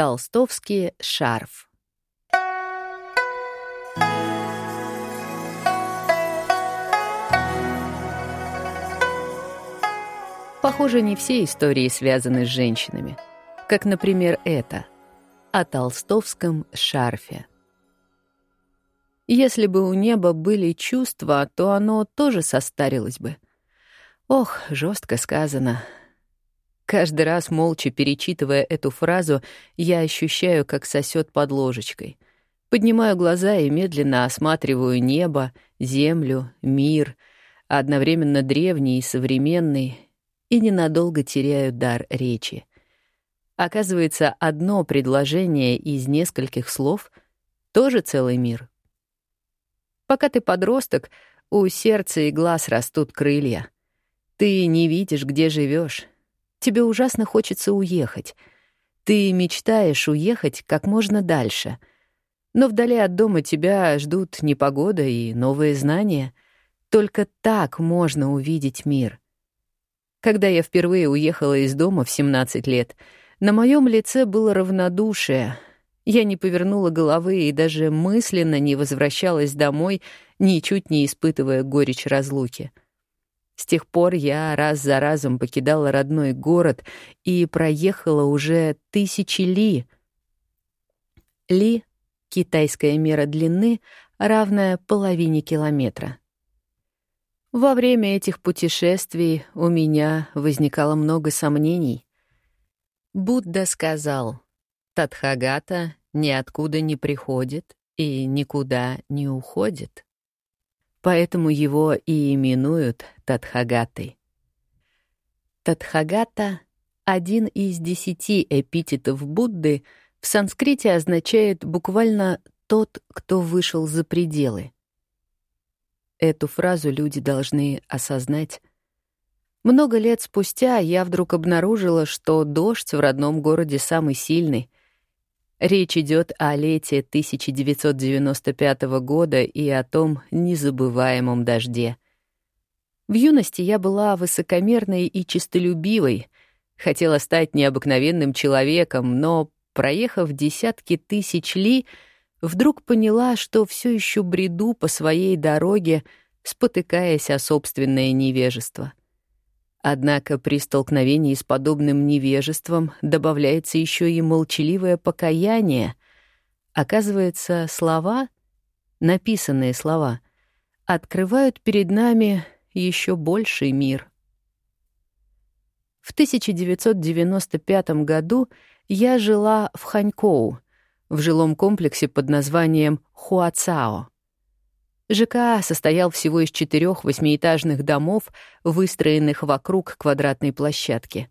Толстовский шарф. Похоже, не все истории связаны с женщинами. Как, например, это о толстовском шарфе. Если бы у неба были чувства, то оно тоже состарилось бы. Ох, жестко сказано. Каждый раз, молча перечитывая эту фразу, я ощущаю, как сосет под ложечкой. Поднимаю глаза и медленно осматриваю небо, землю, мир, одновременно древний и современный, и ненадолго теряю дар речи. Оказывается, одно предложение из нескольких слов — тоже целый мир. Пока ты подросток, у сердца и глаз растут крылья. Ты не видишь, где живешь, Тебе ужасно хочется уехать. Ты мечтаешь уехать как можно дальше. Но вдали от дома тебя ждут непогода и новые знания. Только так можно увидеть мир. Когда я впервые уехала из дома в 17 лет, на моем лице было равнодушие. Я не повернула головы и даже мысленно не возвращалась домой, ничуть не испытывая горечь разлуки. С тех пор я раз за разом покидала родной город и проехала уже тысячи ли. Ли — китайская мера длины, равная половине километра. Во время этих путешествий у меня возникало много сомнений. Будда сказал, Тадхагата ниоткуда не приходит и никуда не уходит поэтому его и именуют Тадхагатой. Тадхагата — один из десяти эпитетов Будды, в санскрите означает буквально «тот, кто вышел за пределы». Эту фразу люди должны осознать. Много лет спустя я вдруг обнаружила, что дождь в родном городе самый сильный — Речь идет о лете 1995 года и о том незабываемом дожде. В юности я была высокомерной и честолюбивой, хотела стать необыкновенным человеком, но, проехав десятки тысяч ли, вдруг поняла, что все еще бреду по своей дороге, спотыкаясь о собственное невежество. Однако при столкновении с подобным невежеством добавляется еще и молчаливое покаяние. Оказывается, слова, написанные слова, открывают перед нами еще больший мир. В 1995 году я жила в Ханькоу, в жилом комплексе под названием Хуацао. ЖК состоял всего из четырех восьмиэтажных домов, выстроенных вокруг квадратной площадки.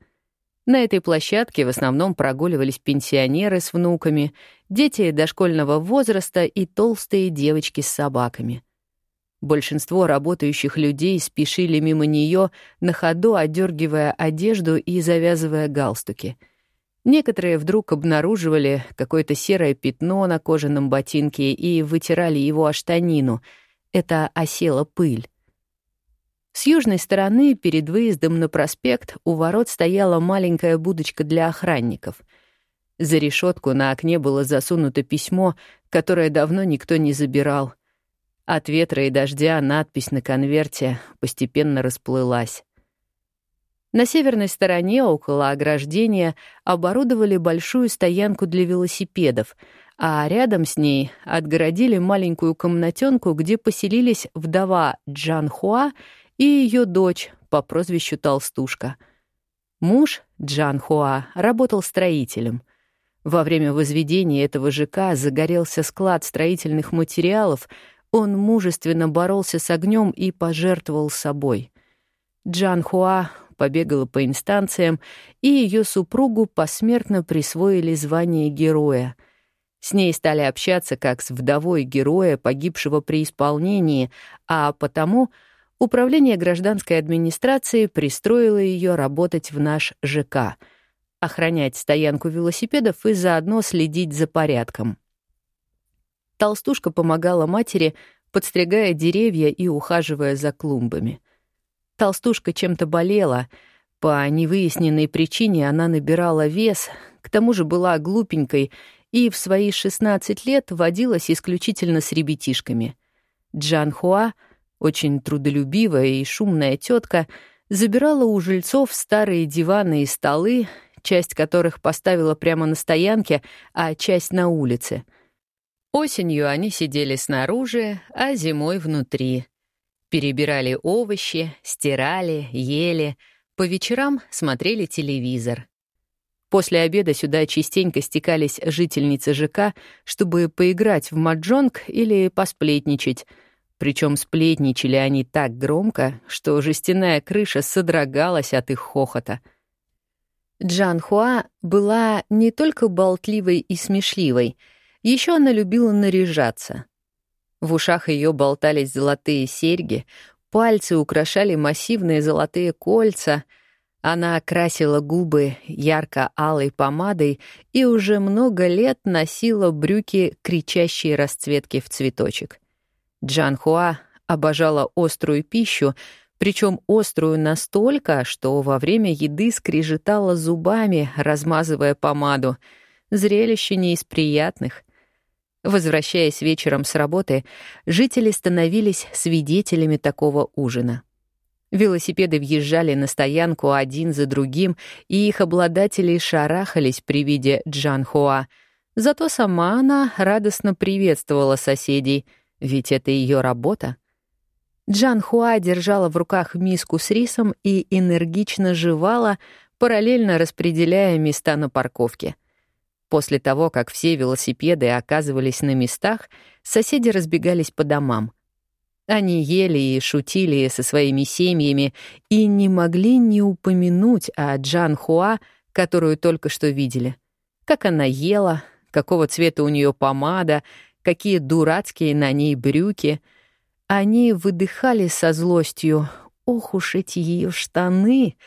На этой площадке в основном прогуливались пенсионеры с внуками, дети дошкольного возраста и толстые девочки с собаками. Большинство работающих людей спешили мимо нее, на ходу одергивая одежду и завязывая галстуки. Некоторые вдруг обнаруживали какое-то серое пятно на кожаном ботинке и вытирали его о штанину — это осела пыль. С южной стороны, перед выездом на проспект, у ворот стояла маленькая будочка для охранников. За решетку на окне было засунуто письмо, которое давно никто не забирал. От ветра и дождя надпись на конверте постепенно расплылась. На северной стороне, около ограждения, оборудовали большую стоянку для велосипедов, а рядом с ней отгородили маленькую комнатенку, где поселились вдова Джан Хуа и ее дочь по прозвищу Толстушка. Муж Джан Хуа работал строителем. Во время возведения этого ЖК загорелся склад строительных материалов, он мужественно боролся с огнем и пожертвовал собой. Джан Хуа побегала по инстанциям, и ее супругу посмертно присвоили звание героя — с ней стали общаться как с вдовой героя, погибшего при исполнении, а потому Управление гражданской администрации пристроило ее работать в наш ЖК, охранять стоянку велосипедов и заодно следить за порядком. Толстушка помогала матери, подстригая деревья и ухаживая за клумбами. Толстушка чем-то болела. По невыясненной причине она набирала вес, к тому же была глупенькой и в свои 16 лет водилась исключительно с ребятишками. Джан Хуа, очень трудолюбивая и шумная тетка, забирала у жильцов старые диваны и столы, часть которых поставила прямо на стоянке, а часть на улице. Осенью они сидели снаружи, а зимой внутри. Перебирали овощи, стирали, ели, по вечерам смотрели телевизор. После обеда сюда частенько стекались жительницы ЖК, чтобы поиграть в маджонг или посплетничать. Причем сплетничали они так громко, что жестяная крыша содрогалась от их хохота. Джан Хуа была не только болтливой и смешливой, еще она любила наряжаться. В ушах ее болтались золотые серьги, пальцы украшали массивные золотые кольца — она окрасила губы ярко-алой помадой и уже много лет носила брюки кричащие расцветки в цветочек. Джан Хуа обожала острую пищу, причем острую настолько, что во время еды скрежетала зубами, размазывая помаду. Зрелище не из приятных. Возвращаясь вечером с работы, жители становились свидетелями такого ужина — Велосипеды въезжали на стоянку один за другим, и их обладатели шарахались при виде Джанхуа. Зато сама она радостно приветствовала соседей, ведь это ее работа. Джанхуа держала в руках миску с рисом и энергично жевала, параллельно распределяя места на парковке. После того, как все велосипеды оказывались на местах, соседи разбегались по домам — они ели и шутили со своими семьями и не могли не упомянуть о Джан Хуа, которую только что видели. Как она ела, какого цвета у нее помада, какие дурацкие на ней брюки. Они выдыхали со злостью «Ох уж эти ее штаны!»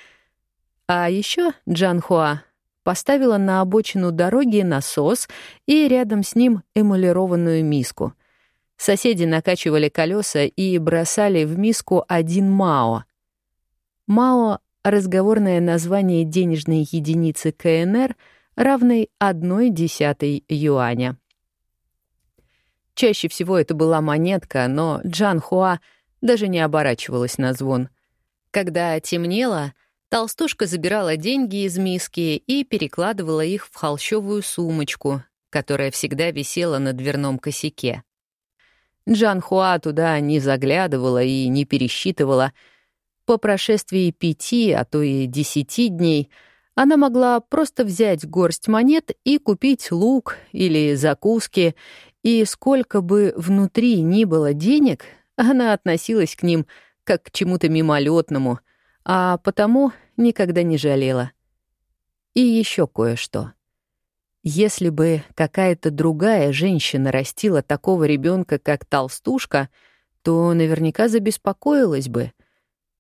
А еще Джан Хуа поставила на обочину дороги насос и рядом с ним эмалированную миску — Соседи накачивали колеса и бросали в миску один мао. Мао — разговорное название денежной единицы КНР, равной одной десятой юаня. Чаще всего это была монетка, но Джан Хуа даже не оборачивалась на звон. Когда темнело, толстушка забирала деньги из миски и перекладывала их в холщовую сумочку, которая всегда висела на дверном косяке. Джан Хуа туда не заглядывала и не пересчитывала. По прошествии пяти, а то и десяти дней она могла просто взять горсть монет и купить лук или закуски, и сколько бы внутри ни было денег, она относилась к ним как к чему-то мимолетному, а потому никогда не жалела. И еще кое-что — если бы какая-то другая женщина растила такого ребенка, как толстушка, то наверняка забеспокоилась бы.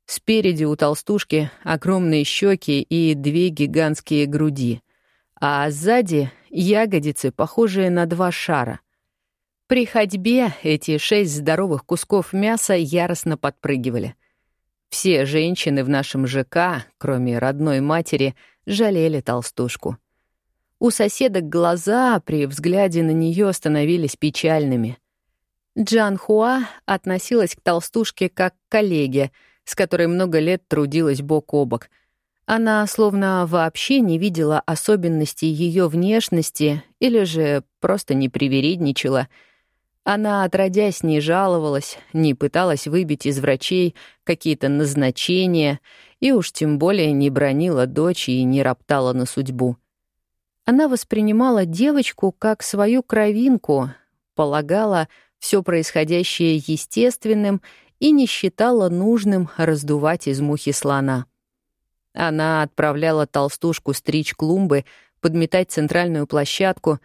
Спереди у толстушки огромные щеки и две гигантские груди, а сзади ягодицы, похожие на два шара. При ходьбе эти шесть здоровых кусков мяса яростно подпрыгивали. Все женщины в нашем ЖК, кроме родной матери, жалели толстушку. У соседок глаза при взгляде на нее становились печальными. Джан Хуа относилась к толстушке как к коллеге, с которой много лет трудилась бок о бок. Она словно вообще не видела особенностей ее внешности или же просто не привередничала. Она, отродясь, не жаловалась, не пыталась выбить из врачей какие-то назначения и уж тем более не бронила дочь и не роптала на судьбу. Она воспринимала девочку как свою кровинку, полагала все происходящее естественным и не считала нужным раздувать из мухи слона. Она отправляла толстушку стричь клумбы, подметать центральную площадку,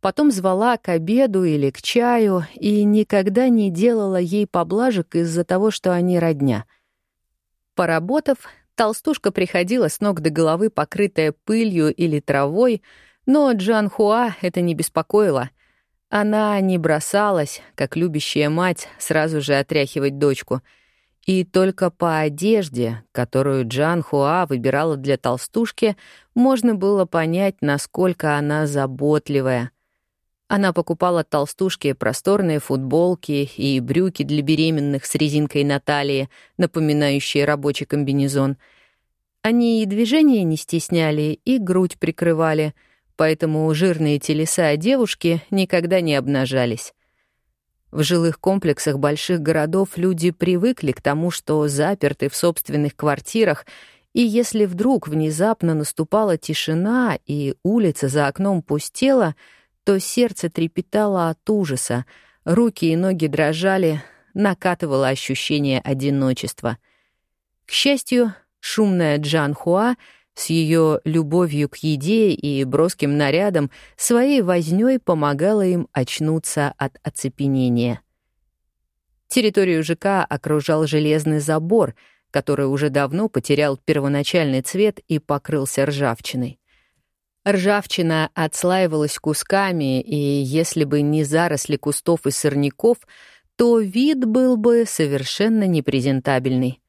потом звала к обеду или к чаю и никогда не делала ей поблажек из-за того, что они родня. Поработав, Толстушка приходила с ног до головы, покрытая пылью или травой, но Джан Хуа это не беспокоило. Она не бросалась, как любящая мать, сразу же отряхивать дочку. И только по одежде, которую Джан Хуа выбирала для толстушки, можно было понять, насколько она заботливая. Она покупала толстушке просторные футболки и брюки для беременных с резинкой на талии, напоминающие рабочий комбинезон. Они и движения не стесняли, и грудь прикрывали, поэтому жирные телеса девушки никогда не обнажались. В жилых комплексах больших городов люди привыкли к тому, что заперты в собственных квартирах, и если вдруг внезапно наступала тишина и улица за окном пустела, то сердце трепетало от ужаса, руки и ноги дрожали, накатывало ощущение одиночества. К счастью, шумная Джан Хуа — с ее любовью к еде и броским нарядом своей вознёй помогала им очнуться от оцепенения. Территорию ЖК окружал железный забор, который уже давно потерял первоначальный цвет и покрылся ржавчиной. Ржавчина отслаивалась кусками, и если бы не заросли кустов и сорняков, то вид был бы совершенно непрезентабельный.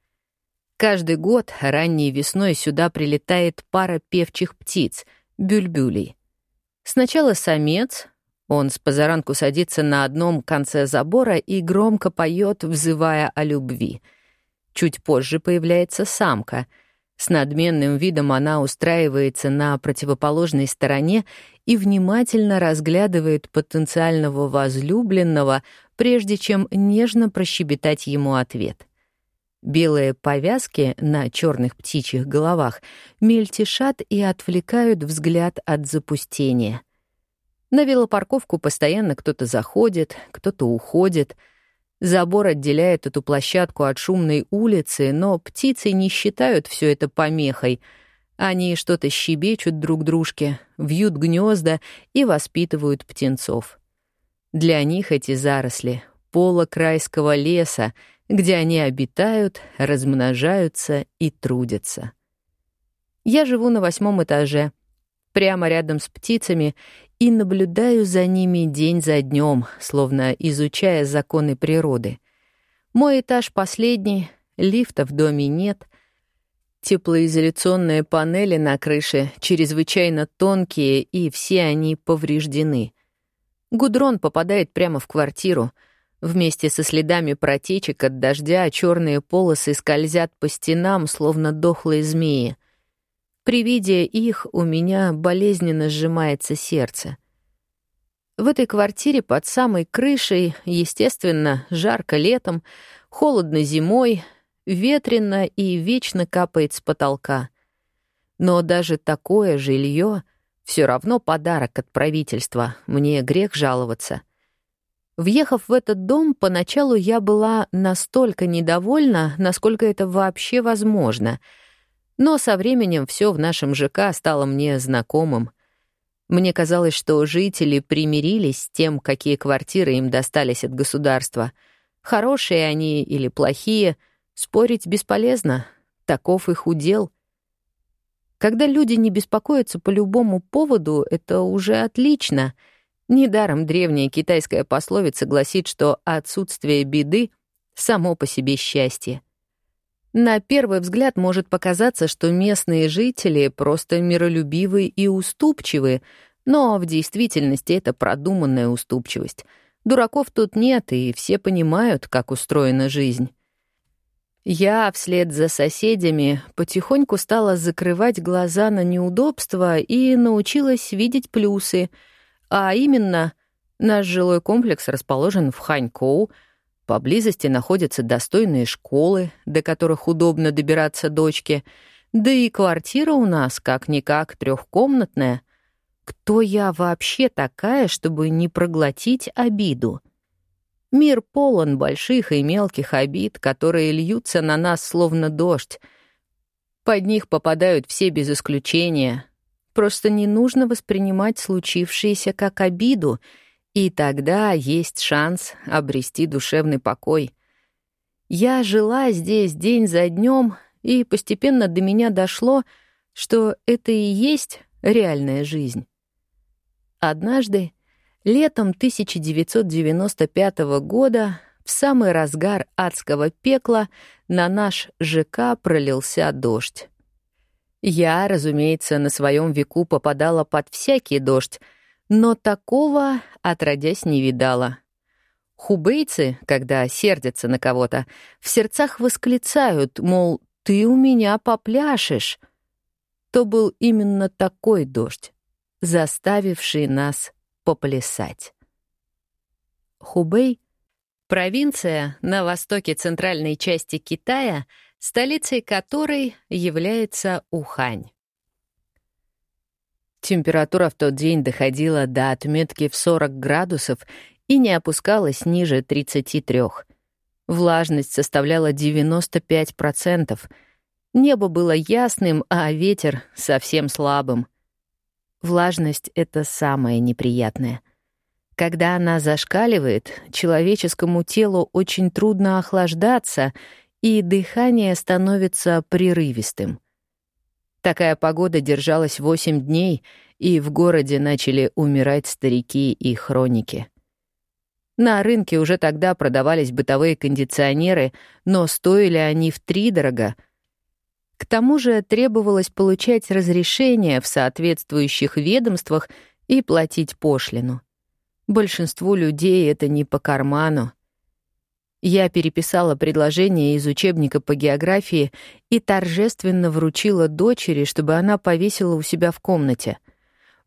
Каждый год ранней весной сюда прилетает пара певчих птиц — бюльбюлей. Сначала самец, он с позаранку садится на одном конце забора и громко поет, взывая о любви. Чуть позже появляется самка. С надменным видом она устраивается на противоположной стороне и внимательно разглядывает потенциального возлюбленного, прежде чем нежно прощебетать ему ответ — Белые повязки на черных птичьих головах мельтешат и отвлекают взгляд от запустения. На велопарковку постоянно кто-то заходит, кто-то уходит. Забор отделяет эту площадку от шумной улицы, но птицы не считают все это помехой. Они что-то щебечут друг дружке, вьют гнезда и воспитывают птенцов. Для них эти заросли — полок райского леса, где они обитают, размножаются и трудятся. Я живу на восьмом этаже, прямо рядом с птицами, и наблюдаю за ними день за днем, словно изучая законы природы. Мой этаж последний, лифта в доме нет. Теплоизоляционные панели на крыше чрезвычайно тонкие, и все они повреждены. Гудрон попадает прямо в квартиру — Вместе со следами протечек от дождя черные полосы скользят по стенам, словно дохлые змеи. При виде их у меня болезненно сжимается сердце. В этой квартире под самой крышей, естественно, жарко летом, холодно зимой, ветрено и вечно капает с потолка. Но даже такое жилье все равно подарок от правительства, мне грех жаловаться — Въехав в этот дом, поначалу я была настолько недовольна, насколько это вообще возможно. Но со временем все в нашем ЖК стало мне знакомым. Мне казалось, что жители примирились с тем, какие квартиры им достались от государства. Хорошие они или плохие, спорить бесполезно. Таков их удел. Когда люди не беспокоятся по любому поводу, это уже отлично — Недаром древняя китайская пословица гласит, что отсутствие беды — само по себе счастье. На первый взгляд может показаться, что местные жители просто миролюбивы и уступчивы, но в действительности это продуманная уступчивость. Дураков тут нет, и все понимают, как устроена жизнь. Я вслед за соседями потихоньку стала закрывать глаза на неудобства и научилась видеть плюсы — а именно, наш жилой комплекс расположен в Ханькоу, поблизости находятся достойные школы, до которых удобно добираться дочке, да и квартира у нас как-никак трехкомнатная. Кто я вообще такая, чтобы не проглотить обиду? Мир полон больших и мелких обид, которые льются на нас словно дождь. Под них попадают все без исключения, Просто не нужно воспринимать случившееся как обиду, и тогда есть шанс обрести душевный покой. Я жила здесь день за днем, и постепенно до меня дошло, что это и есть реальная жизнь. Однажды, летом 1995 года, в самый разгар адского пекла на наш ЖК пролился дождь. Я, разумеется, на своем веку попадала под всякий дождь, но такого отродясь не видала. Хубейцы, когда сердятся на кого-то, в сердцах восклицают, мол, «ты у меня попляшешь». То был именно такой дождь, заставивший нас поплясать. Хубей — провинция на востоке центральной части Китая, столицей которой является Ухань. Температура в тот день доходила до отметки в 40 градусов и не опускалась ниже 33. Влажность составляла 95%. Небо было ясным, а ветер — совсем слабым. Влажность — это самое неприятное. Когда она зашкаливает, человеческому телу очень трудно охлаждаться, и дыхание становится прерывистым — Такая погода держалась восемь дней, и в городе начали умирать старики и хроники. На рынке уже тогда продавались бытовые кондиционеры, но стоили они втридорога. К тому же требовалось получать разрешение в соответствующих ведомствах и платить пошлину. Большинству людей это не по карману. Я переписала предложение из учебника по географии и торжественно вручила дочери, чтобы она повесила у себя в комнате.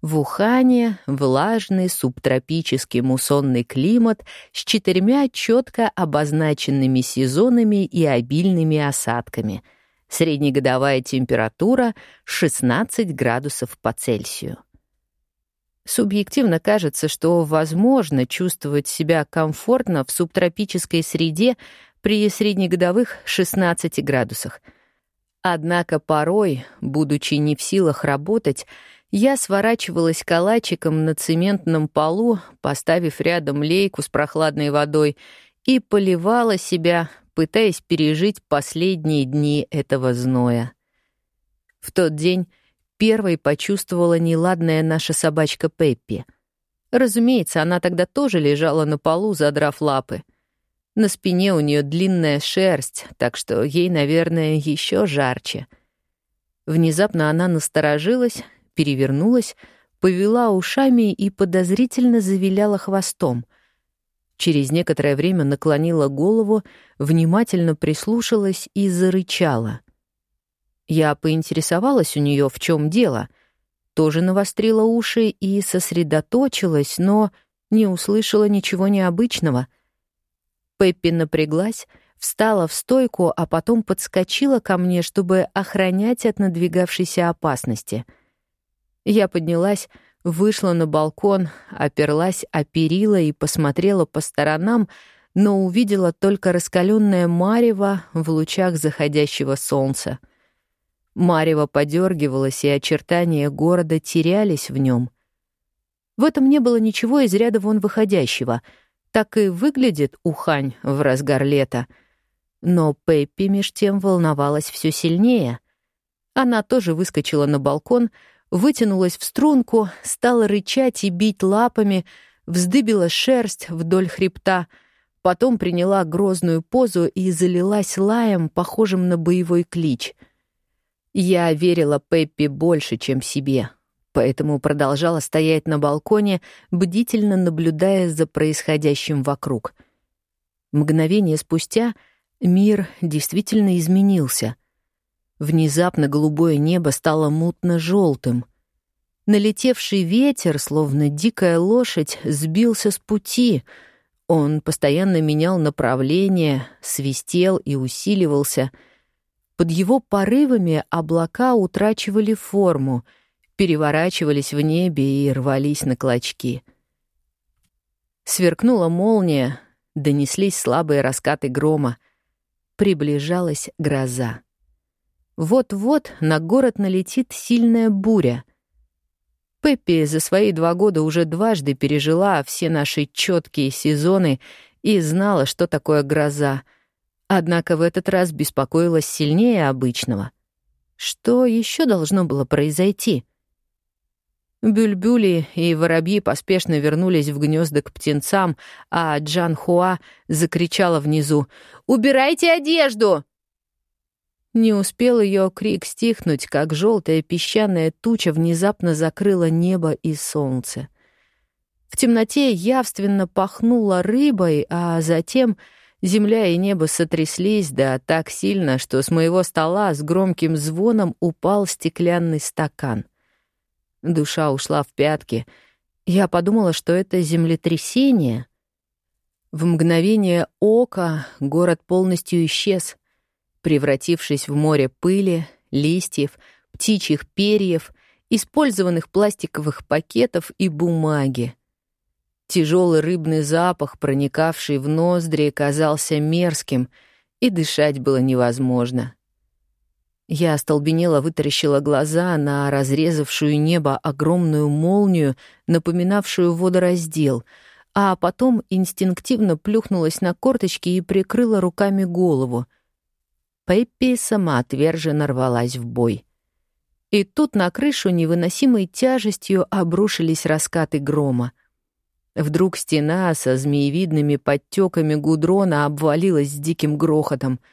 В Ухане влажный субтропический муссонный климат с четырьмя четко обозначенными сезонами и обильными осадками. Среднегодовая температура 16 градусов по Цельсию. Субъективно кажется, что возможно чувствовать себя комфортно в субтропической среде при среднегодовых 16 градусах. Однако порой, будучи не в силах работать, я сворачивалась калачиком на цементном полу, поставив рядом лейку с прохладной водой, и поливала себя, пытаясь пережить последние дни этого зноя. В тот день первой почувствовала неладная наша собачка Пеппи. Разумеется, она тогда тоже лежала на полу, задрав лапы. На спине у нее длинная шерсть, так что ей, наверное, еще жарче. Внезапно она насторожилась, перевернулась, повела ушами и подозрительно завиляла хвостом. Через некоторое время наклонила голову, внимательно прислушалась и зарычала. Я поинтересовалась у нее, в чем дело. Тоже навострила уши и сосредоточилась, но не услышала ничего необычного. Пеппи напряглась, встала в стойку, а потом подскочила ко мне, чтобы охранять от надвигавшейся опасности. Я поднялась, вышла на балкон, оперлась о перила и посмотрела по сторонам, но увидела только раскаленное марево в лучах заходящего солнца — Марево подергивалось, и очертания города терялись в нем. В этом не было ничего из ряда вон выходящего. Так и выглядит Ухань в разгар лета. Но Пеппи меж тем волновалась все сильнее. Она тоже выскочила на балкон, вытянулась в струнку, стала рычать и бить лапами, вздыбила шерсть вдоль хребта, потом приняла грозную позу и залилась лаем, похожим на боевой клич — я верила Пеппи больше, чем себе, поэтому продолжала стоять на балконе, бдительно наблюдая за происходящим вокруг. Мгновение спустя мир действительно изменился. Внезапно голубое небо стало мутно-желтым. Налетевший ветер, словно дикая лошадь, сбился с пути. Он постоянно менял направление, свистел и усиливался — под его порывами облака утрачивали форму, переворачивались в небе и рвались на клочки. Сверкнула молния, донеслись слабые раскаты грома. Приближалась гроза. Вот-вот на город налетит сильная буря. Пеппи за свои два года уже дважды пережила все наши четкие сезоны и знала, что такое гроза — Однако в этот раз беспокоилась сильнее обычного. Что еще должно было произойти? Бюльбюли и воробьи поспешно вернулись в гнезда к птенцам, а Джан Хуа закричала внизу «Убирайте одежду!» Не успел ее крик стихнуть, как желтая песчаная туча внезапно закрыла небо и солнце. В темноте явственно пахнуло рыбой, а затем земля и небо сотряслись, да так сильно, что с моего стола с громким звоном упал стеклянный стакан — Душа ушла в пятки. Я подумала, что это землетрясение. В мгновение ока город полностью исчез, превратившись в море пыли, листьев, птичьих перьев, использованных пластиковых пакетов и бумаги. Тяжелый рыбный запах, проникавший в ноздри, казался мерзким, и дышать было невозможно. Я остолбенела, вытаращила глаза на разрезавшую небо огромную молнию, напоминавшую водораздел, а потом инстинктивно плюхнулась на корточки и прикрыла руками голову. Пеппи сама отверженно рвалась в бой. И тут на крышу невыносимой тяжестью обрушились раскаты грома. Вдруг стена со змеевидными подтеками гудрона обвалилась с диким грохотом —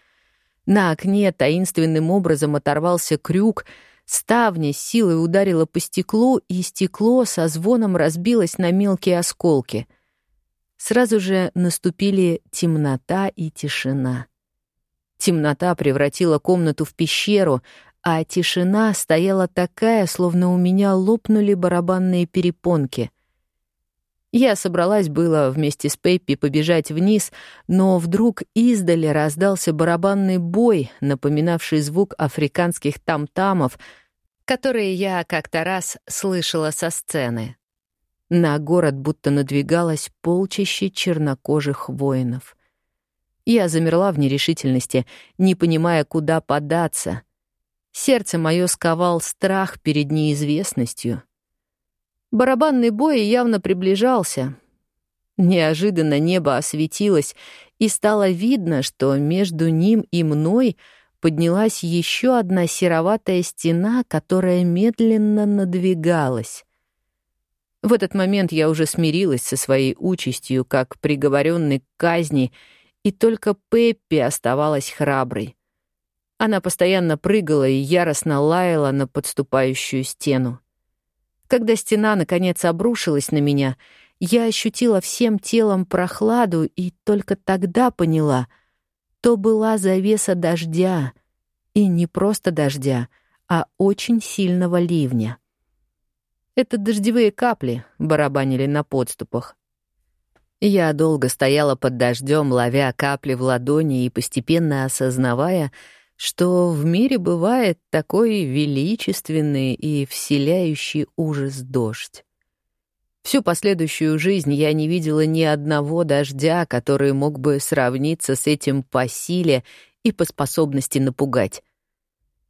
на окне таинственным образом оторвался крюк, ставня силой ударила по стеклу, и стекло со звоном разбилось на мелкие осколки. Сразу же наступили темнота и тишина. Темнота превратила комнату в пещеру, а тишина стояла такая, словно у меня лопнули барабанные перепонки — я собралась было вместе с Пеппи побежать вниз, но вдруг издали раздался барабанный бой, напоминавший звук африканских там-тамов, которые я как-то раз слышала со сцены. На город будто надвигалось полчище чернокожих воинов. Я замерла в нерешительности, не понимая, куда податься. Сердце мое сковал страх перед неизвестностью — Барабанный бой явно приближался. Неожиданно небо осветилось, и стало видно, что между ним и мной поднялась еще одна сероватая стена, которая медленно надвигалась. В этот момент я уже смирилась со своей участью, как приговоренный к казни, и только Пеппи оставалась храброй. Она постоянно прыгала и яростно лаяла на подступающую стену. Когда стена, наконец, обрушилась на меня, я ощутила всем телом прохладу и только тогда поняла, то была завеса дождя, и не просто дождя, а очень сильного ливня. Это дождевые капли барабанили на подступах. Я долго стояла под дождем, ловя капли в ладони и постепенно осознавая, что в мире бывает такой величественный и вселяющий ужас дождь. Всю последующую жизнь я не видела ни одного дождя, который мог бы сравниться с этим по силе и по способности напугать.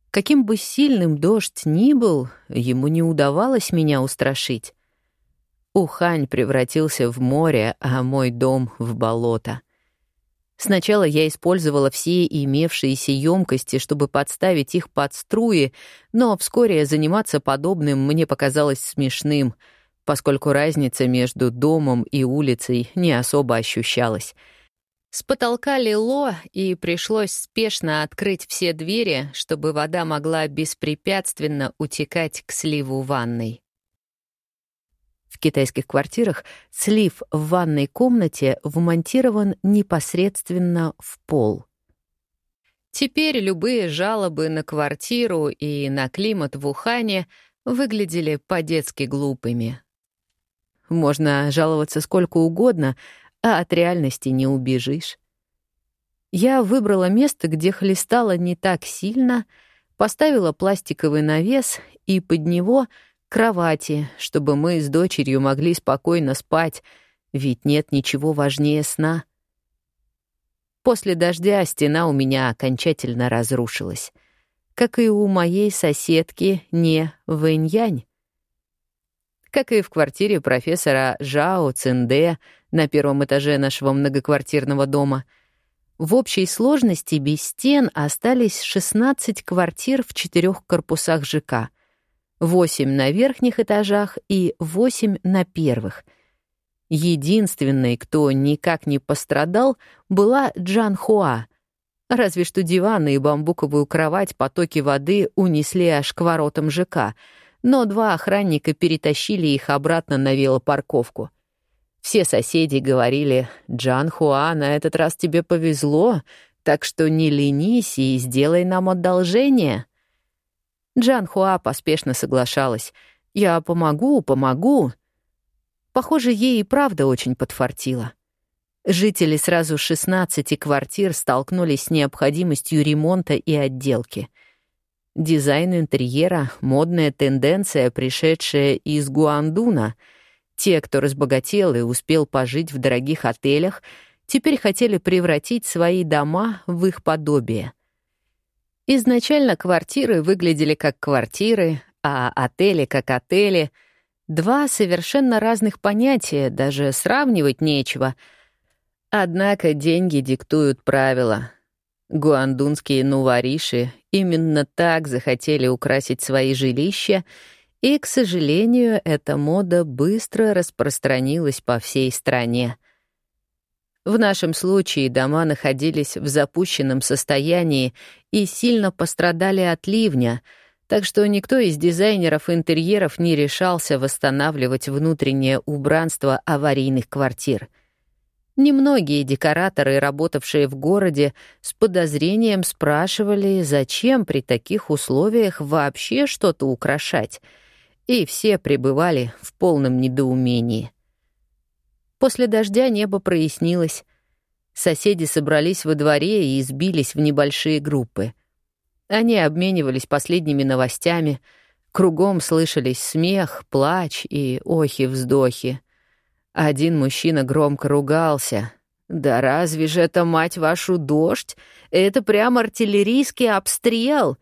Каким бы сильным дождь ни был, ему не удавалось меня устрашить. Ухань превратился в море, а мой дом — в болото — Сначала я использовала все имевшиеся емкости, чтобы подставить их под струи, но вскоре заниматься подобным мне показалось смешным, поскольку разница между домом и улицей не особо ощущалась. С потолка лило, и пришлось спешно открыть все двери, чтобы вода могла беспрепятственно утекать к сливу ванной. Китайских квартирах слив в ванной комнате вмонтирован непосредственно в пол. Теперь любые жалобы на квартиру и на климат в Ухане выглядели по-детски глупыми. Можно жаловаться сколько угодно, а от реальности не убежишь. Я выбрала место, где хлестало не так сильно, поставила пластиковый навес и под него — кровати, чтобы мы с дочерью могли спокойно спать, ведь нет ничего важнее сна. После дождя стена у меня окончательно разрушилась, как и у моей соседки не Вэньянь. Как и в квартире профессора Жао Цинде на первом этаже нашего многоквартирного дома. В общей сложности без стен остались 16 квартир в четырех корпусах ЖК — восемь на верхних этажах и восемь на первых. Единственной, кто никак не пострадал, была Джан Хуа. Разве что диваны и бамбуковую кровать потоки воды унесли аж к воротам ЖК, но два охранника перетащили их обратно на велопарковку. Все соседи говорили, «Джан Хуа, на этот раз тебе повезло, так что не ленись и сделай нам одолжение». Джан Хуа поспешно соглашалась. «Я помогу, помогу». Похоже, ей и правда очень подфартило. Жители сразу 16 квартир столкнулись с необходимостью ремонта и отделки. Дизайн интерьера — модная тенденция, пришедшая из Гуандуна. Те, кто разбогател и успел пожить в дорогих отелях, теперь хотели превратить свои дома в их подобие — Изначально квартиры выглядели как квартиры, а отели как отели. Два совершенно разных понятия, даже сравнивать нечего. Однако деньги диктуют правила. Гуандунские нувориши именно так захотели украсить свои жилища, и, к сожалению, эта мода быстро распространилась по всей стране. В нашем случае дома находились в запущенном состоянии и сильно пострадали от ливня, так что никто из дизайнеров интерьеров не решался восстанавливать внутреннее убранство аварийных квартир. Немногие декораторы, работавшие в городе, с подозрением спрашивали, зачем при таких условиях вообще что-то украшать, и все пребывали в полном недоумении. После дождя небо прояснилось. Соседи собрались во дворе и избились в небольшие группы. Они обменивались последними новостями. Кругом слышались смех, плач и охи-вздохи. Один мужчина громко ругался. «Да разве же это, мать вашу, дождь? Это прям артиллерийский обстрел!»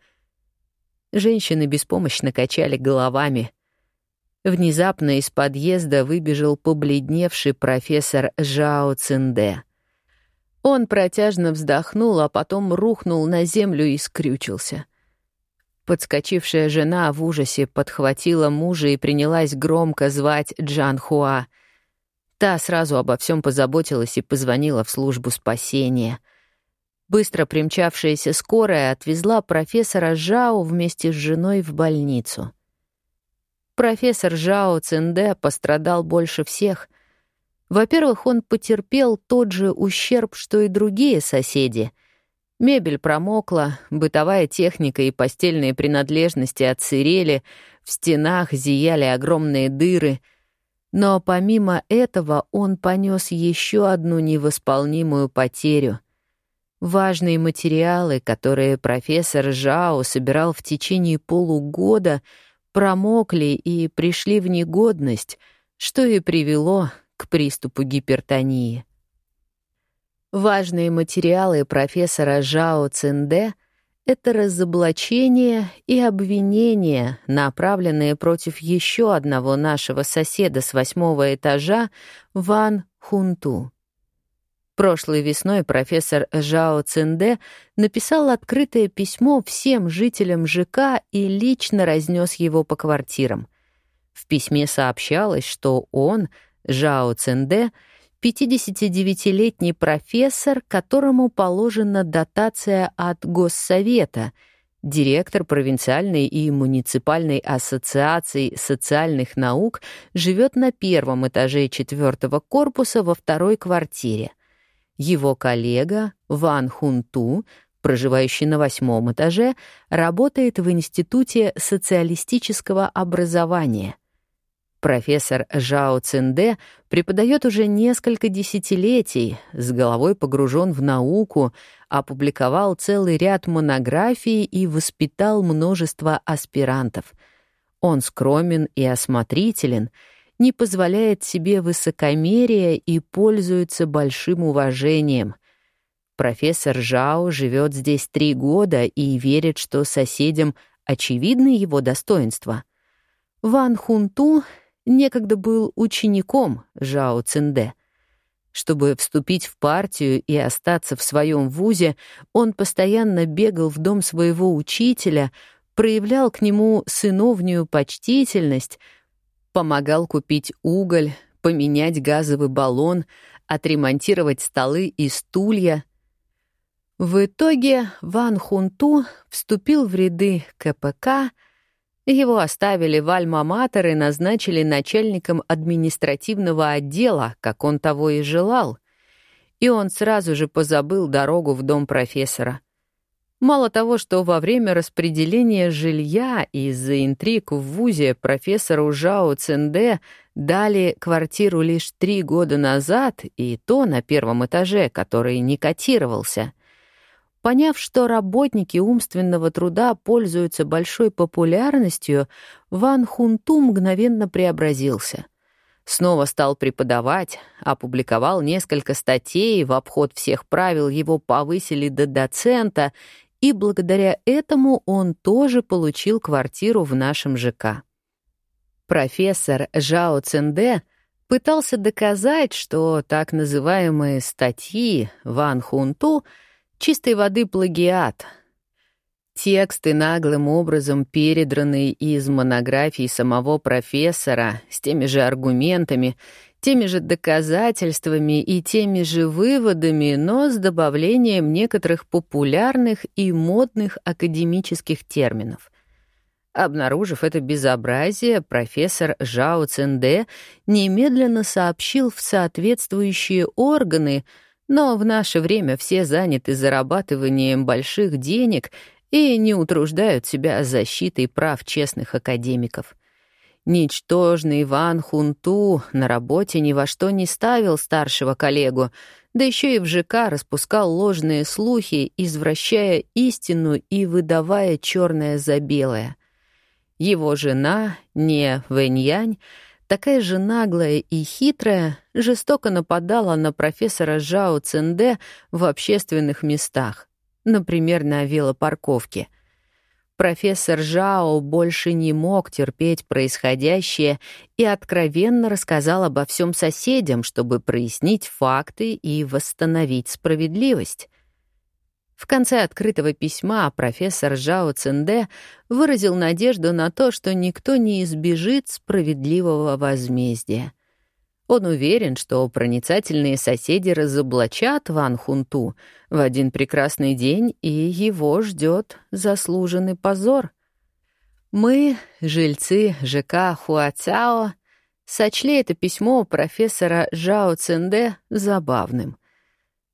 Женщины беспомощно качали головами — Внезапно из подъезда выбежал побледневший профессор Жао Цинде. Он протяжно вздохнул, а потом рухнул на землю и скрючился. Подскочившая жена в ужасе подхватила мужа и принялась громко звать Джан Хуа. Та сразу обо всем позаботилась и позвонила в службу спасения. Быстро примчавшаяся скорая отвезла профессора Жао вместе с женой в больницу. Профессор Жао Цинде пострадал больше всех. Во-первых, он потерпел тот же ущерб, что и другие соседи. Мебель промокла, бытовая техника и постельные принадлежности отсырели, в стенах зияли огромные дыры. Но помимо этого он понес еще одну невосполнимую потерю — Важные материалы, которые профессор Жао собирал в течение полугода, промокли и пришли в негодность, что и привело к приступу гипертонии. Важные материалы профессора Жао Цинде — это разоблачение и обвинения, направленные против еще одного нашего соседа с восьмого этажа, Ван Хунту. Прошлой весной профессор Жао Цинде написал открытое письмо всем жителям ЖК и лично разнес его по квартирам. В письме сообщалось, что он, Жао Цинде, 59-летний профессор, которому положена дотация от Госсовета, директор провинциальной и муниципальной ассоциаций социальных наук, живет на первом этаже четвертого корпуса во второй квартире. Его коллега Ван Хунту, проживающий на восьмом этаже, работает в Институте социалистического образования. Профессор Жао Цинде преподает уже несколько десятилетий, с головой погружен в науку, опубликовал целый ряд монографий и воспитал множество аспирантов. Он скромен и осмотрителен — не позволяет себе высокомерия и пользуется большим уважением. Профессор Жао живет здесь три года и верит, что соседям очевидны его достоинства. Ван Хунту некогда был учеником Жао Цинде. Чтобы вступить в партию и остаться в своем вузе, он постоянно бегал в дом своего учителя, проявлял к нему сыновнюю почтительность, помогал купить уголь, поменять газовый баллон, отремонтировать столы и стулья. В итоге Ван Хунту вступил в ряды КПК, его оставили в Альма-Матер и назначили начальником административного отдела, как он того и желал. И он сразу же позабыл дорогу в дом профессора — Мало того, что во время распределения жилья из-за интриг в ВУЗе профессору Жао Ценде дали квартиру лишь три года назад, и то на первом этаже, который не котировался. Поняв, что работники умственного труда пользуются большой популярностью, Ван Хунту мгновенно преобразился. Снова стал преподавать, опубликовал несколько статей, в обход всех правил его повысили до доцента и благодаря этому он тоже получил квартиру в нашем ЖК. Профессор Жао Ценде пытался доказать, что так называемые статьи Ван Хунту — чистой воды плагиат. Тексты, наглым образом передранные из монографий самого профессора с теми же аргументами теми же доказательствами и теми же выводами, но с добавлением некоторых популярных и модных академических терминов. Обнаружив это безобразие, профессор Жао Ценде немедленно сообщил в соответствующие органы, но в наше время все заняты зарабатыванием больших денег и не утруждают себя защитой прав честных академиков. Ничтожный Иван Хунту на работе ни во что не ставил старшего коллегу, да еще и в ЖК распускал ложные слухи, извращая истину и выдавая черное за белое. Его жена, не Вэньянь, такая же наглая и хитрая, жестоко нападала на профессора Жао Ценде в общественных местах, например, на велопарковке — Профессор Жао больше не мог терпеть происходящее и откровенно рассказал обо всем соседям, чтобы прояснить факты и восстановить справедливость. В конце открытого письма профессор Жао Цинде выразил надежду на то, что никто не избежит справедливого возмездия. Он уверен, что проницательные соседи разоблачат Ван Хунту в один прекрасный день, и его ждет заслуженный позор. Мы, жильцы ЖК Хуацао, сочли это письмо профессора Жао Ценде забавным.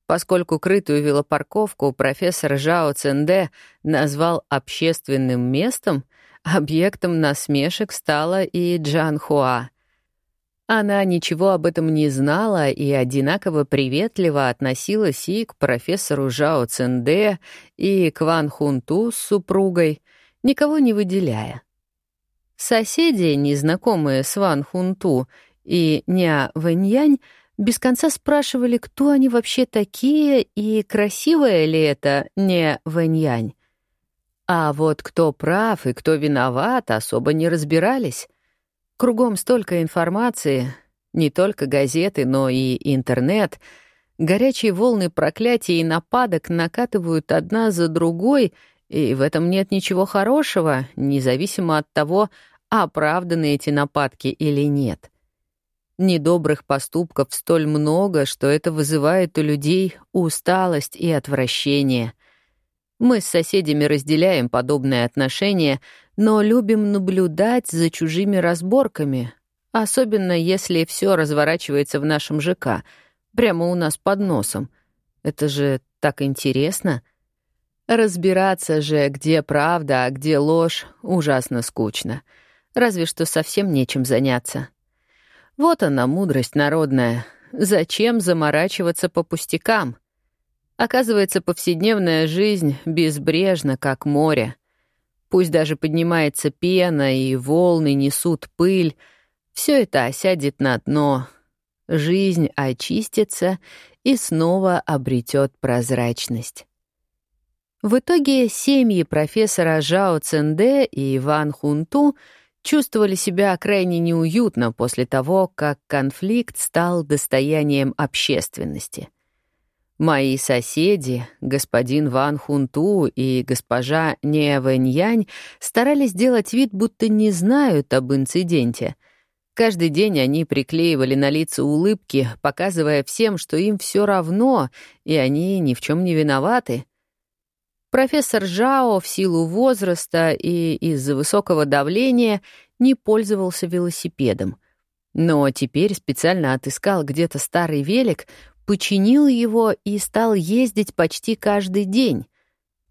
Поскольку крытую велопарковку профессор Жао Ценде назвал общественным местом, объектом насмешек стала и Джан Хуа — она ничего об этом не знала и одинаково приветливо относилась и к профессору Жао Ценде, и к Ван Хунту с супругой, никого не выделяя. Соседи, незнакомые с Ван Хунту и Ня Вэньянь, без конца спрашивали, кто они вообще такие и красивая ли это Не Вэньянь. А вот кто прав и кто виноват, особо не разбирались. Кругом столько информации, не только газеты, но и интернет. Горячие волны проклятий и нападок накатывают одна за другой, и в этом нет ничего хорошего, независимо от того, оправданы эти нападки или нет. Недобрых поступков столь много, что это вызывает у людей усталость и отвращение. Мы с соседями разделяем подобное отношение, но любим наблюдать за чужими разборками, особенно если все разворачивается в нашем ЖК, прямо у нас под носом. Это же так интересно. Разбираться же, где правда, а где ложь, ужасно скучно. Разве что совсем нечем заняться. Вот она, мудрость народная. Зачем заморачиваться по пустякам? Оказывается, повседневная жизнь безбрежна, как море. Пусть даже поднимается пена и волны несут пыль, все это осядет на дно. Жизнь очистится и снова обретет прозрачность. В итоге семьи профессора Жао Ценде и Иван Хунту чувствовали себя крайне неуютно после того, как конфликт стал достоянием общественности — Мои соседи, господин Ван Хунту и госпожа Не Вэньянь, старались сделать вид, будто не знают об инциденте. Каждый день они приклеивали на лица улыбки, показывая всем, что им все равно, и они ни в чем не виноваты. Профессор Жао в силу возраста и из-за высокого давления не пользовался велосипедом. Но теперь специально отыскал где-то старый велик, починил его и стал ездить почти каждый день.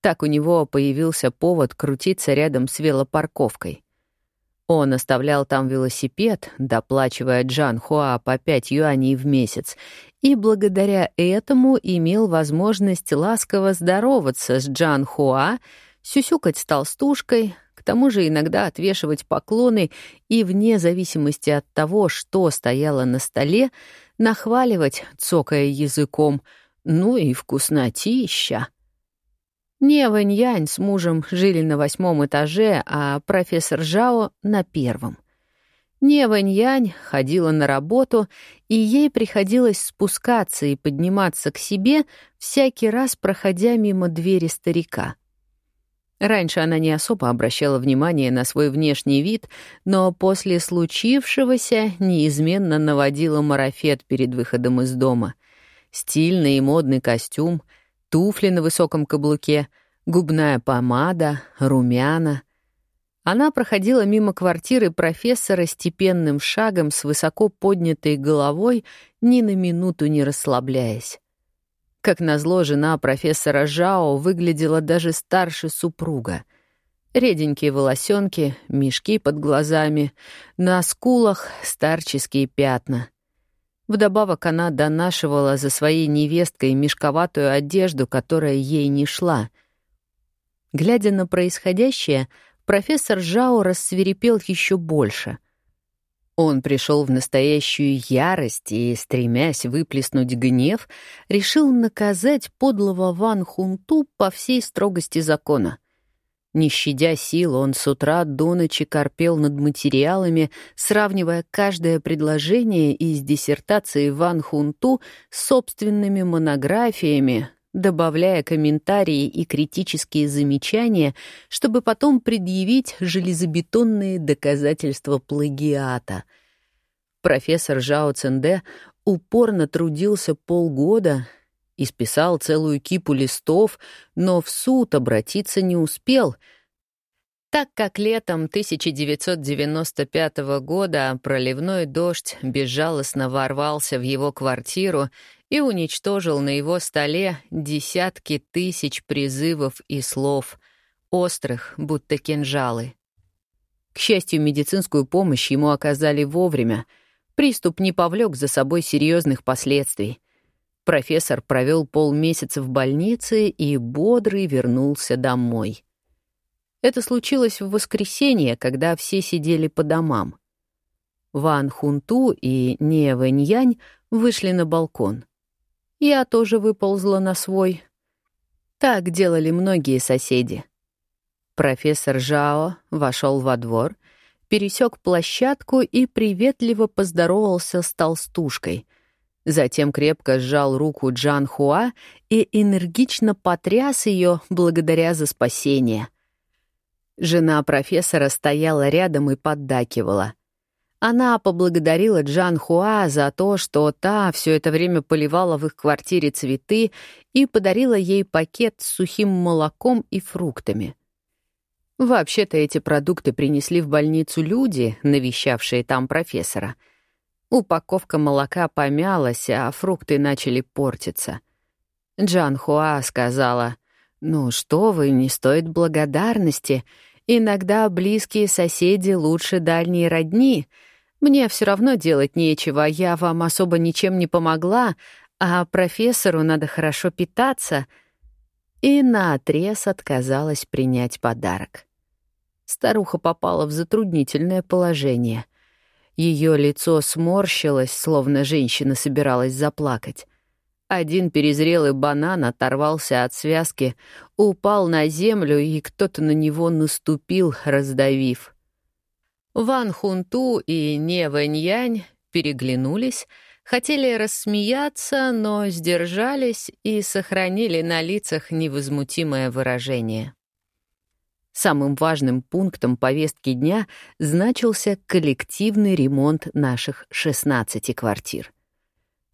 Так у него появился повод крутиться рядом с велопарковкой. Он оставлял там велосипед, доплачивая Джан Хуа по 5 юаней в месяц, и благодаря этому имел возможность ласково здороваться с Джан Хуа, сюсюкать с толстушкой, к тому же иногда отвешивать поклоны и, вне зависимости от того, что стояло на столе, нахваливать, цокая языком, ну и вкуснотища. Не Вэньянь с мужем жили на восьмом этаже, а профессор Жао — на первом. Не Вэньянь ходила на работу, и ей приходилось спускаться и подниматься к себе, всякий раз проходя мимо двери старика. Раньше она не особо обращала внимание на свой внешний вид, но после случившегося неизменно наводила марафет перед выходом из дома. Стильный и модный костюм, туфли на высоком каблуке, губная помада, румяна. Она проходила мимо квартиры профессора степенным шагом с высоко поднятой головой, ни на минуту не расслабляясь. Как назло, жена профессора Жао выглядела даже старше супруга. Реденькие волосенки, мешки под глазами, на скулах старческие пятна. Вдобавок она донашивала за своей невесткой мешковатую одежду, которая ей не шла. Глядя на происходящее, профессор Жао рассверепел еще больше — он пришел в настоящую ярость и, стремясь выплеснуть гнев, решил наказать подлого Ван Хунту по всей строгости закона. Не щадя сил, он с утра до ночи корпел над материалами, сравнивая каждое предложение из диссертации Ван Хунту с собственными монографиями, добавляя комментарии и критические замечания, чтобы потом предъявить железобетонные доказательства плагиата. Профессор Жао Ценде упорно трудился полгода, исписал целую кипу листов, но в суд обратиться не успел — так как летом 1995 года проливной дождь безжалостно ворвался в его квартиру и уничтожил на его столе десятки тысяч призывов и слов, острых, будто кинжалы. К счастью, медицинскую помощь ему оказали вовремя. Приступ не повлек за собой серьезных последствий. Профессор провел полмесяца в больнице и бодрый вернулся домой. Это случилось в воскресенье, когда все сидели по домам. Ван Хунту и Не Вэньянь вышли на балкон. Я тоже выползла на свой. Так делали многие соседи. Профессор Жао вошел во двор, пересек площадку и приветливо поздоровался с толстушкой. Затем крепко сжал руку Джан Хуа и энергично потряс ее благодаря за спасение. Жена профессора стояла рядом и поддакивала — она поблагодарила Джан Хуа за то, что та все это время поливала в их квартире цветы и подарила ей пакет с сухим молоком и фруктами. Вообще-то эти продукты принесли в больницу люди, навещавшие там профессора. Упаковка молока помялась, а фрукты начали портиться. Джан Хуа сказала, «Ну что вы, не стоит благодарности. Иногда близкие соседи лучше дальние родни». Мне все равно делать нечего, я вам особо ничем не помогла, а профессору надо хорошо питаться. И наотрез отказалась принять подарок. Старуха попала в затруднительное положение. Ее лицо сморщилось, словно женщина собиралась заплакать. Один перезрелый банан оторвался от связки, упал на землю, и кто-то на него наступил, раздавив — Ван Хунту и Не Вэньянь переглянулись, Хотели рассмеяться, но сдержались и сохранили на лицах невозмутимое выражение. Самым важным пунктом повестки дня значился коллективный ремонт наших 16 квартир.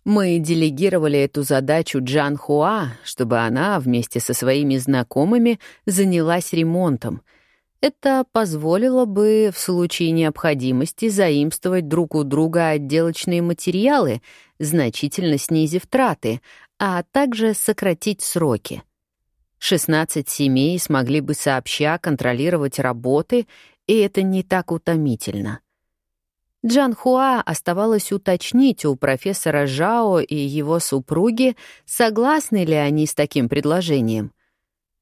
Мы делегировали эту задачу Джан Хуа, чтобы она вместе со своими знакомыми занялась ремонтом. Это позволило бы в случае необходимости заимствовать друг у друга отделочные материалы, значительно снизив траты, а также сократить сроки. 16 семей смогли бы сообща контролировать работы, и это не так утомительно. Джан Хуа оставалось уточнить у профессора Жао и его супруги, согласны ли они с таким предложением.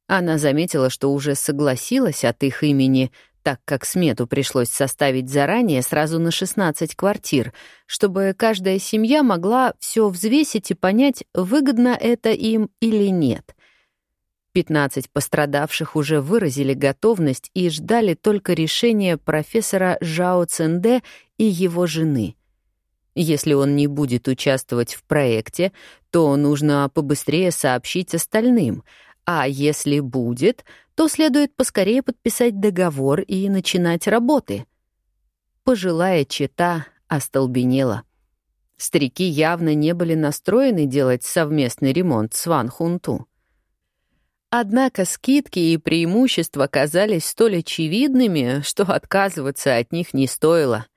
Она заметила, что уже согласилась от их имени, так как смету пришлось составить заранее сразу на 16 квартир, чтобы каждая семья могла все взвесить и понять, выгодно это им или нет — 15 пострадавших уже выразили готовность и ждали только решения профессора Жао Ценде и его жены. Если он не будет участвовать в проекте, то нужно побыстрее сообщить остальным, а если будет, то следует поскорее подписать договор и начинать работы. Пожилая чита остолбенела. Старики явно не были настроены делать совместный ремонт с Ван Хунту. Однако скидки и преимущества казались столь очевидными, что отказываться от них не стоило.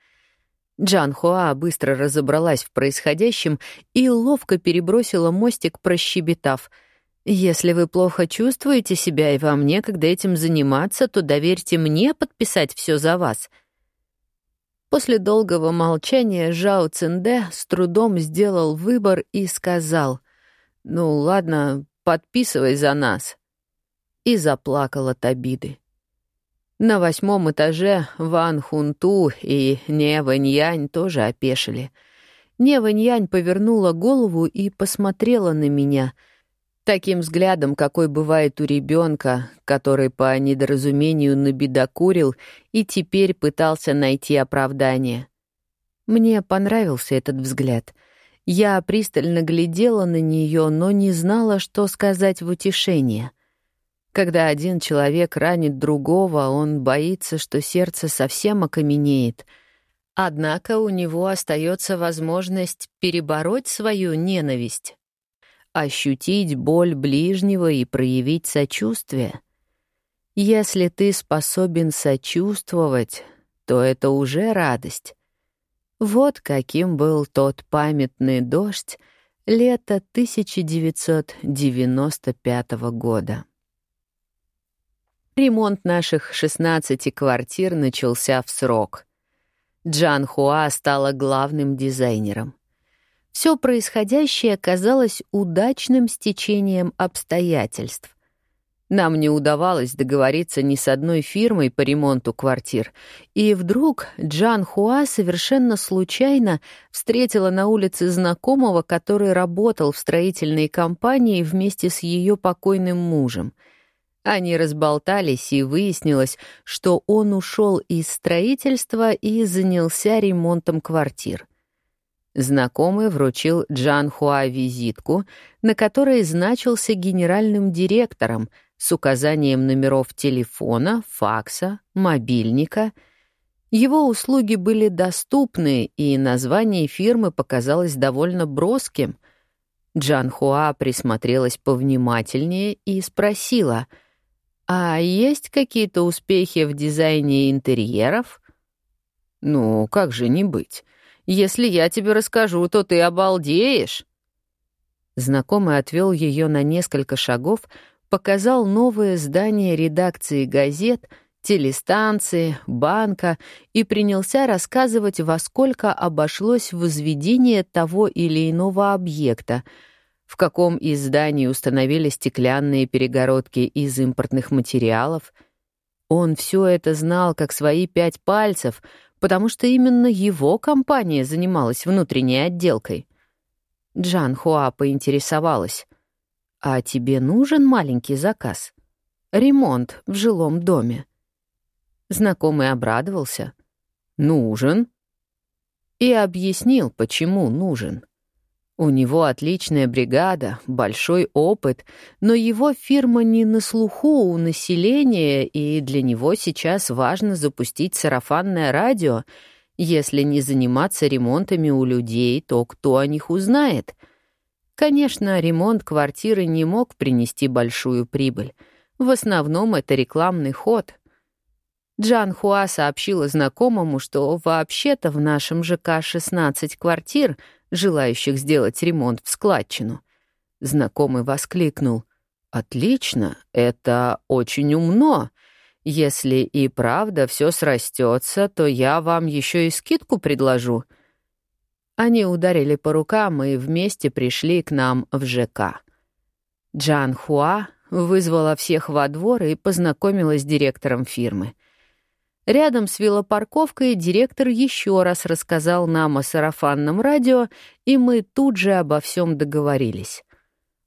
Джан Хуа быстро разобралась в происходящем и ловко перебросила мостик, прощебетав. «Если вы плохо чувствуете себя и вам некогда этим заниматься, то доверьте мне подписать все за вас». После долгого молчания Жао Цинде с трудом сделал выбор и сказал, «Ну ладно, подписывай за нас» и заплакал от обиды. На восьмом этаже Ван Хунту и Не Вэньянь тоже опешили. Не Вэньянь повернула голову и посмотрела на меня таким взглядом, какой бывает у ребенка, который по недоразумению набедокурил и теперь пытался найти оправдание. Мне понравился этот взгляд. Я пристально глядела на нее, но не знала, что сказать в утешение — когда один человек ранит другого, он боится, что сердце совсем окаменеет. Однако у него остается возможность перебороть свою ненависть, ощутить боль ближнего и проявить сочувствие. Если ты способен сочувствовать, то это уже радость. Вот каким был тот памятный дождь лета 1995 года. Ремонт наших 16 квартир начался в срок. Джан Хуа стала главным дизайнером. Все происходящее казалось удачным стечением обстоятельств. Нам не удавалось договориться ни с одной фирмой по ремонту квартир, и вдруг Джан Хуа совершенно случайно встретила на улице знакомого, который работал в строительной компании вместе с ее покойным мужем — они разболтались, и выяснилось, что он ушел из строительства и занялся ремонтом квартир. Знакомый вручил Джан Хуа визитку, на которой значился генеральным директором с указанием номеров телефона, факса, мобильника. Его услуги были доступны, и название фирмы показалось довольно броским. Джан Хуа присмотрелась повнимательнее и спросила — а есть какие-то успехи в дизайне интерьеров? Ну, как же не быть? Если я тебе расскажу, то ты обалдеешь. Знакомый отвел ее на несколько шагов, показал новое здание редакции газет, телестанции, банка и принялся рассказывать, во сколько обошлось возведение того или иного объекта — в каком из зданий установили стеклянные перегородки из импортных материалов. Он все это знал как свои пять пальцев, потому что именно его компания занималась внутренней отделкой. Джан Хуа поинтересовалась. «А тебе нужен маленький заказ? Ремонт в жилом доме?» Знакомый обрадовался. «Нужен». И объяснил, почему нужен. У него отличная бригада, большой опыт, но его фирма не на слуху у населения, и для него сейчас важно запустить сарафанное радио. Если не заниматься ремонтами у людей, то кто о них узнает? Конечно, ремонт квартиры не мог принести большую прибыль. В основном это рекламный ход. Джан Хуа сообщила знакомому, что вообще-то в нашем ЖК 16 квартир — желающих сделать ремонт в складчину. Знакомый воскликнул. «Отлично, это очень умно. Если и правда все срастется, то я вам еще и скидку предложу». Они ударили по рукам и вместе пришли к нам в ЖК. Джан Хуа вызвала всех во двор и познакомилась с директором фирмы. Рядом с велопарковкой директор еще раз рассказал нам о сарафанном радио, и мы тут же обо всем договорились.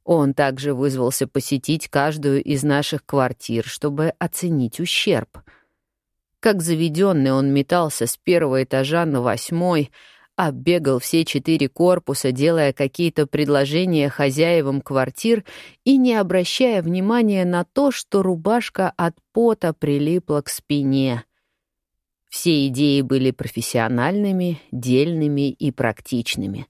Он также вызвался посетить каждую из наших квартир, чтобы оценить ущерб. Как заведенный он метался с первого этажа на восьмой, оббегал все четыре корпуса, делая какие-то предложения хозяевам квартир и не обращая внимания на то, что рубашка от пота прилипла к спине — все идеи были профессиональными, дельными и практичными.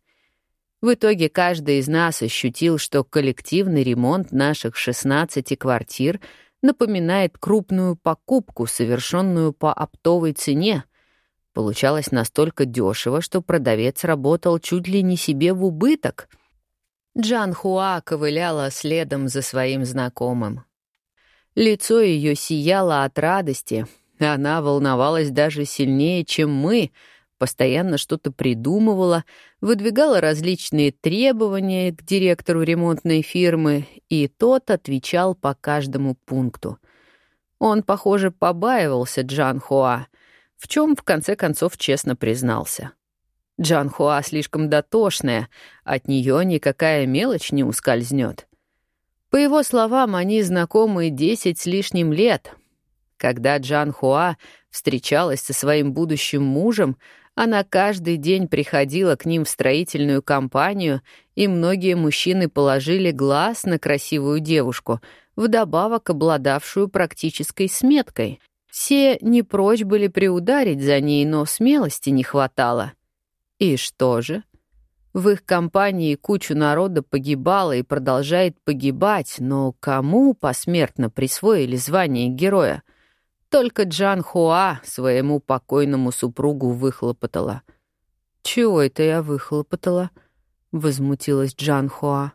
В итоге каждый из нас ощутил, что коллективный ремонт наших 16 квартир напоминает крупную покупку, совершенную по оптовой цене. Получалось настолько дешево, что продавец работал чуть ли не себе в убыток. Джан Хуа ковыляла следом за своим знакомым. Лицо ее сияло от радости — она волновалась даже сильнее, чем мы, постоянно что-то придумывала, выдвигала различные требования к директору ремонтной фирмы, и тот отвечал по каждому пункту. Он, похоже, побаивался Джан Хуа, в чем в конце концов честно признался. Джан Хуа слишком дотошная, от нее никакая мелочь не ускользнет. По его словам, они знакомы десять с лишним лет — когда Джан Хуа встречалась со своим будущим мужем, она каждый день приходила к ним в строительную компанию, и многие мужчины положили глаз на красивую девушку, вдобавок обладавшую практической сметкой. Все не прочь были приударить за ней, но смелости не хватало. И что же? В их компании кучу народа погибало и продолжает погибать, но кому посмертно присвоили звание героя — только Джан Хуа своему покойному супругу выхлопотала. «Чего это я выхлопотала?» — возмутилась Джан Хуа.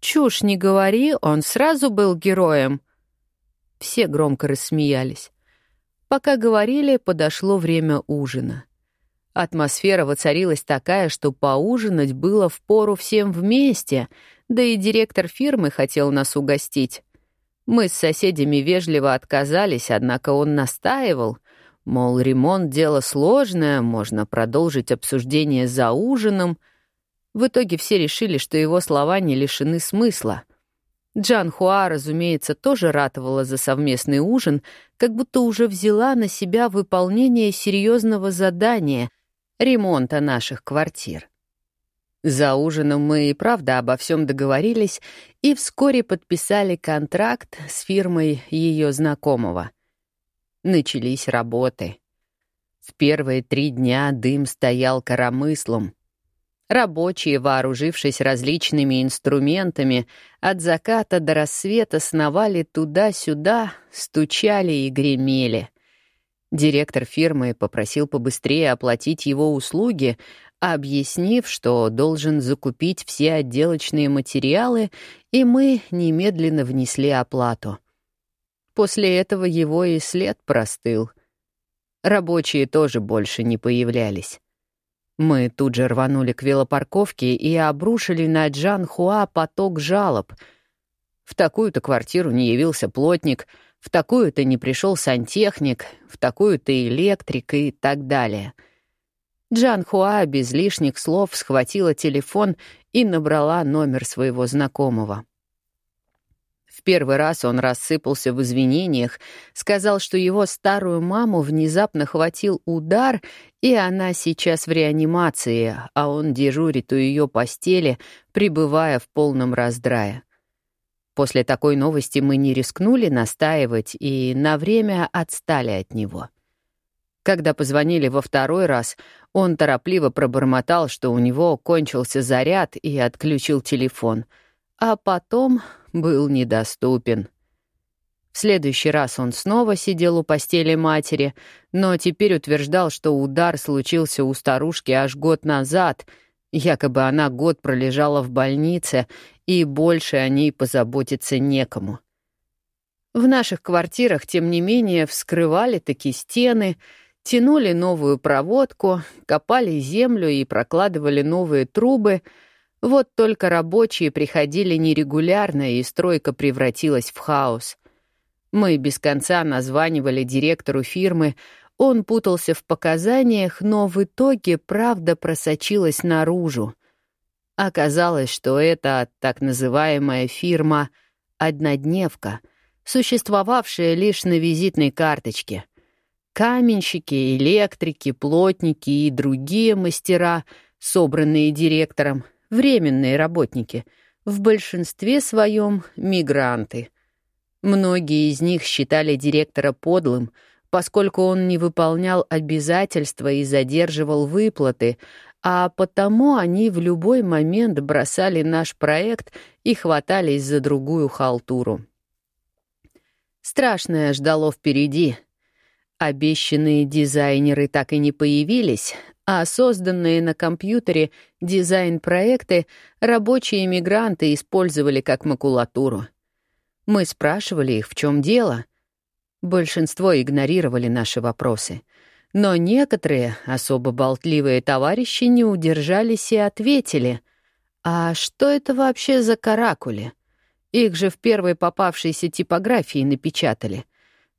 «Чушь не говори, он сразу был героем». Все громко рассмеялись. Пока говорили, подошло время ужина. Атмосфера воцарилась такая, что поужинать было впору всем вместе, да и директор фирмы хотел нас угостить. Мы с соседями вежливо отказались, однако он настаивал, мол, ремонт — дело сложное, можно продолжить обсуждение за ужином. В итоге все решили, что его слова не лишены смысла. Джан Хуа, разумеется, тоже ратовала за совместный ужин, как будто уже взяла на себя выполнение серьезного задания — ремонта наших квартир. За ужином мы и правда обо всем договорились и вскоре подписали контракт с фирмой ее знакомого. Начались работы. В первые три дня дым стоял коромыслом. Рабочие, вооружившись различными инструментами, от заката до рассвета сновали туда-сюда, стучали и гремели. Директор фирмы попросил побыстрее оплатить его услуги, объяснив, что должен закупить все отделочные материалы, и мы немедленно внесли оплату. После этого его и след простыл. Рабочие тоже больше не появлялись. Мы тут же рванули к велопарковке и обрушили на Джан Хуа поток жалоб. В такую-то квартиру не явился плотник, в такую-то не пришел сантехник, в такую-то электрик и так далее — Джан Хуа без лишних слов схватила телефон и набрала номер своего знакомого. В первый раз он рассыпался в извинениях, сказал, что его старую маму внезапно хватил удар, и она сейчас в реанимации, а он дежурит у ее постели, пребывая в полном раздрае. После такой новости мы не рискнули настаивать и на время отстали от него. Когда позвонили во второй раз, он торопливо пробормотал, что у него кончился заряд и отключил телефон — а потом был недоступен. В следующий раз он снова сидел у постели матери, но теперь утверждал, что удар случился у старушки аж год назад, якобы она год пролежала в больнице, и больше о ней позаботиться некому. В наших квартирах, тем не менее, вскрывали такие стены, тянули новую проводку, копали землю и прокладывали новые трубы — вот только рабочие приходили нерегулярно, и стройка превратилась в хаос. Мы без конца названивали директору фирмы, он путался в показаниях, но в итоге правда просочилась наружу. Оказалось, что это так называемая фирма «однодневка», существовавшая лишь на визитной карточке. Каменщики, электрики, плотники и другие мастера, собранные директором, временные работники, в большинстве своем мигранты. Многие из них считали директора подлым, поскольку он не выполнял обязательства и задерживал выплаты, а потому они в любой момент бросали наш проект и хватались за другую халтуру. Страшное ждало впереди. Обещанные дизайнеры так и не появились, а созданные на компьютере дизайн-проекты рабочие мигранты использовали как макулатуру. Мы спрашивали их, в чем дело. Большинство игнорировали наши вопросы. Но некоторые, особо болтливые товарищи, не удержались и ответили. «А что это вообще за каракули? Их же в первой попавшейся типографии напечатали.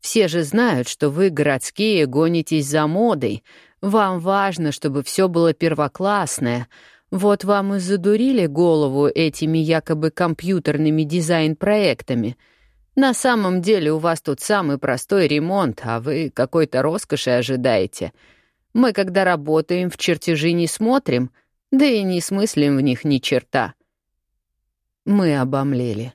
Все же знают, что вы, городские, гонитесь за модой, вам важно, чтобы все было первоклассное. Вот вам и задурили голову этими якобы компьютерными дизайн-проектами. На самом деле у вас тут самый простой ремонт, а вы какой-то роскоши ожидаете. Мы, когда работаем, в чертежи не смотрим, да и не смыслим в них ни черта. Мы обомлели.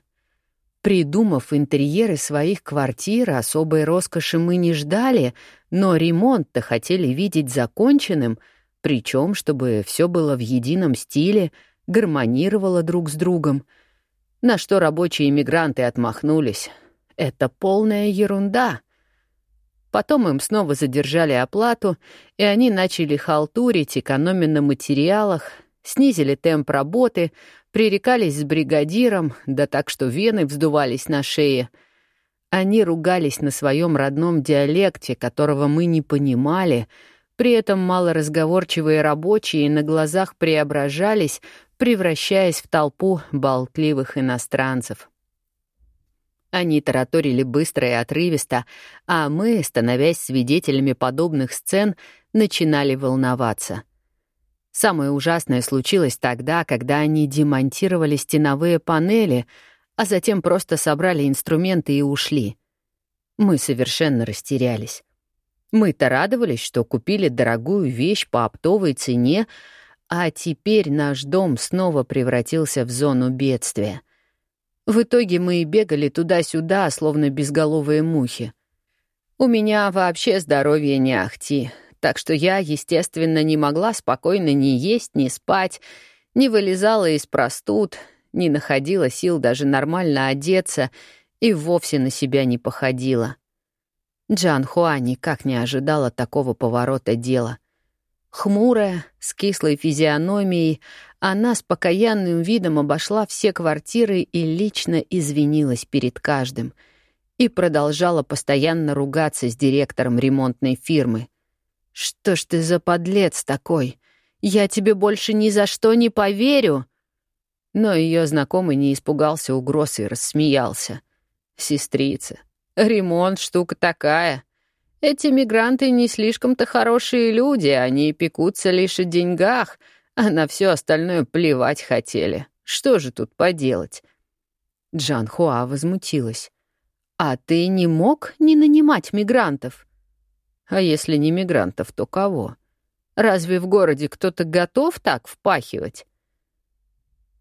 Придумав интерьеры своих квартир, особой роскоши мы не ждали, но ремонт-то хотели видеть законченным, причем чтобы все было в едином стиле, гармонировало друг с другом. На что рабочие иммигранты отмахнулись. Это полная ерунда. Потом им снова задержали оплату, и они начали халтурить, экономя на материалах, снизили темп работы, пререкались с бригадиром, да так, что вены вздувались на шее. Они ругались на своем родном диалекте, которого мы не понимали, при этом малоразговорчивые рабочие на глазах преображались, превращаясь в толпу болтливых иностранцев. Они тараторили быстро и отрывисто, а мы, становясь свидетелями подобных сцен, начинали волноваться. Самое ужасное случилось тогда, когда они демонтировали стеновые панели, а затем просто собрали инструменты и ушли. Мы совершенно растерялись. Мы-то радовались, что купили дорогую вещь по оптовой цене, а теперь наш дом снова превратился в зону бедствия. В итоге мы и бегали туда-сюда, словно безголовые мухи. У меня вообще здоровье не ахти, так что я, естественно, не могла спокойно ни есть, ни спать, не вылезала из простуд, не находила сил даже нормально одеться и вовсе на себя не походила. Джан Хуа никак не ожидала такого поворота дела. Хмурая, с кислой физиономией, она с покаянным видом обошла все квартиры и лично извинилась перед каждым и продолжала постоянно ругаться с директором ремонтной фирмы — «Что ж ты за подлец такой? Я тебе больше ни за что не поверю!» Но ее знакомый не испугался угроз и рассмеялся. «Сестрица, ремонт — штука такая. Эти мигранты не слишком-то хорошие люди, они пекутся лишь о деньгах, а на все остальное плевать хотели. Что же тут поделать?» Джан Хуа возмутилась. «А ты не мог не нанимать мигрантов?» «А если не мигрантов, то кого? Разве в городе кто-то готов так впахивать?»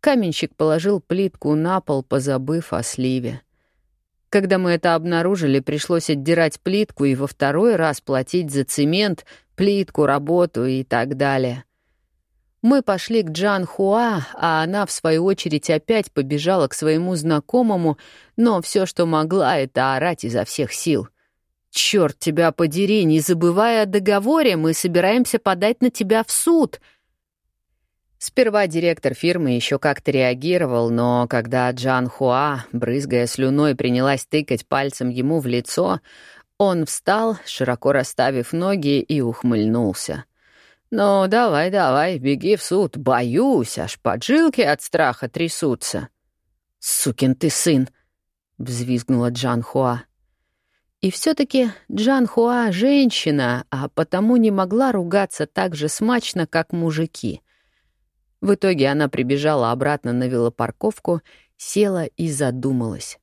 Каменщик положил плитку на пол, позабыв о сливе. Когда мы это обнаружили, пришлось отдирать плитку и во второй раз платить за цемент, плитку, работу и так далее. Мы пошли к Джан Хуа, а она, в свою очередь, опять побежала к своему знакомому, но все, что могла, — это орать изо всех сил. «Черт тебя подери, не забывай о договоре, мы собираемся подать на тебя в суд!» Сперва директор фирмы еще как-то реагировал, но когда Джан Хуа, брызгая слюной, принялась тыкать пальцем ему в лицо, он встал, широко расставив ноги, и ухмыльнулся. «Ну, давай, давай, беги в суд. Боюсь, аж поджилки от страха трясутся». «Сукин ты сын!» — взвизгнула Джан Хуа. И все таки Джан Хуа — женщина, а потому не могла ругаться так же смачно, как мужики — в итоге она прибежала обратно на велопарковку, села и задумалась.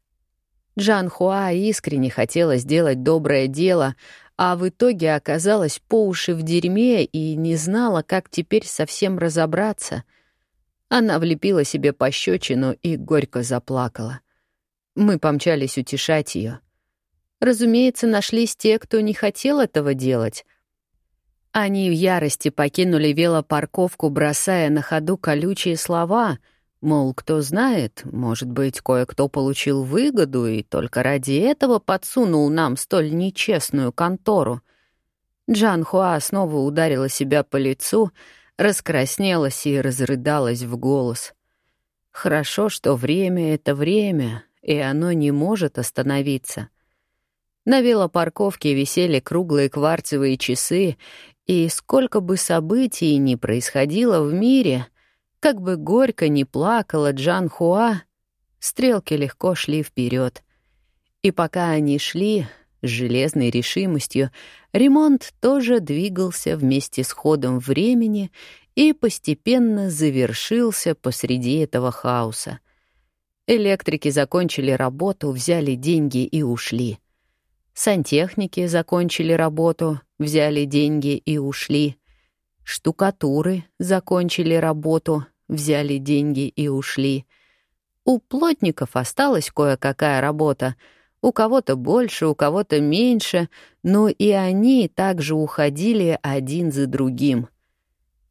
Джан Хуа искренне хотела сделать доброе дело, а в итоге оказалась по уши в дерьме и не знала, как теперь совсем разобраться. Она влепила себе пощечину и горько заплакала. Мы помчались утешать ее. Разумеется, нашлись те, кто не хотел этого делать, они в ярости покинули велопарковку, бросая на ходу колючие слова, мол, кто знает, может быть, кое-кто получил выгоду и только ради этого подсунул нам столь нечестную контору. Джан Хуа снова ударила себя по лицу, раскраснелась и разрыдалась в голос. Хорошо, что время — это время, и оно не может остановиться. На велопарковке висели круглые кварцевые часы, и сколько бы событий ни происходило в мире, как бы горько ни плакала Джан Хуа, стрелки легко шли вперед. И пока они шли с железной решимостью, ремонт тоже двигался вместе с ходом времени и постепенно завершился посреди этого хаоса. Электрики закончили работу, взяли деньги и ушли. Сантехники закончили работу, взяли деньги и ушли. Штукатуры закончили работу, взяли деньги и ушли. У плотников осталась кое-какая работа. У кого-то больше, у кого-то меньше, но и они также уходили один за другим.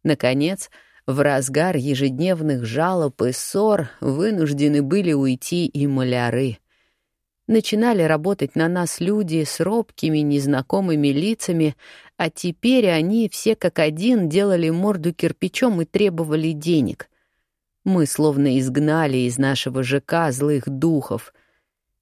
Наконец, в разгар ежедневных жалоб и ссор вынуждены были уйти и маляры — Начинали работать на нас люди с робкими, незнакомыми лицами, а теперь они все как один делали морду кирпичом и требовали денег. Мы словно изгнали из нашего ЖК злых духов.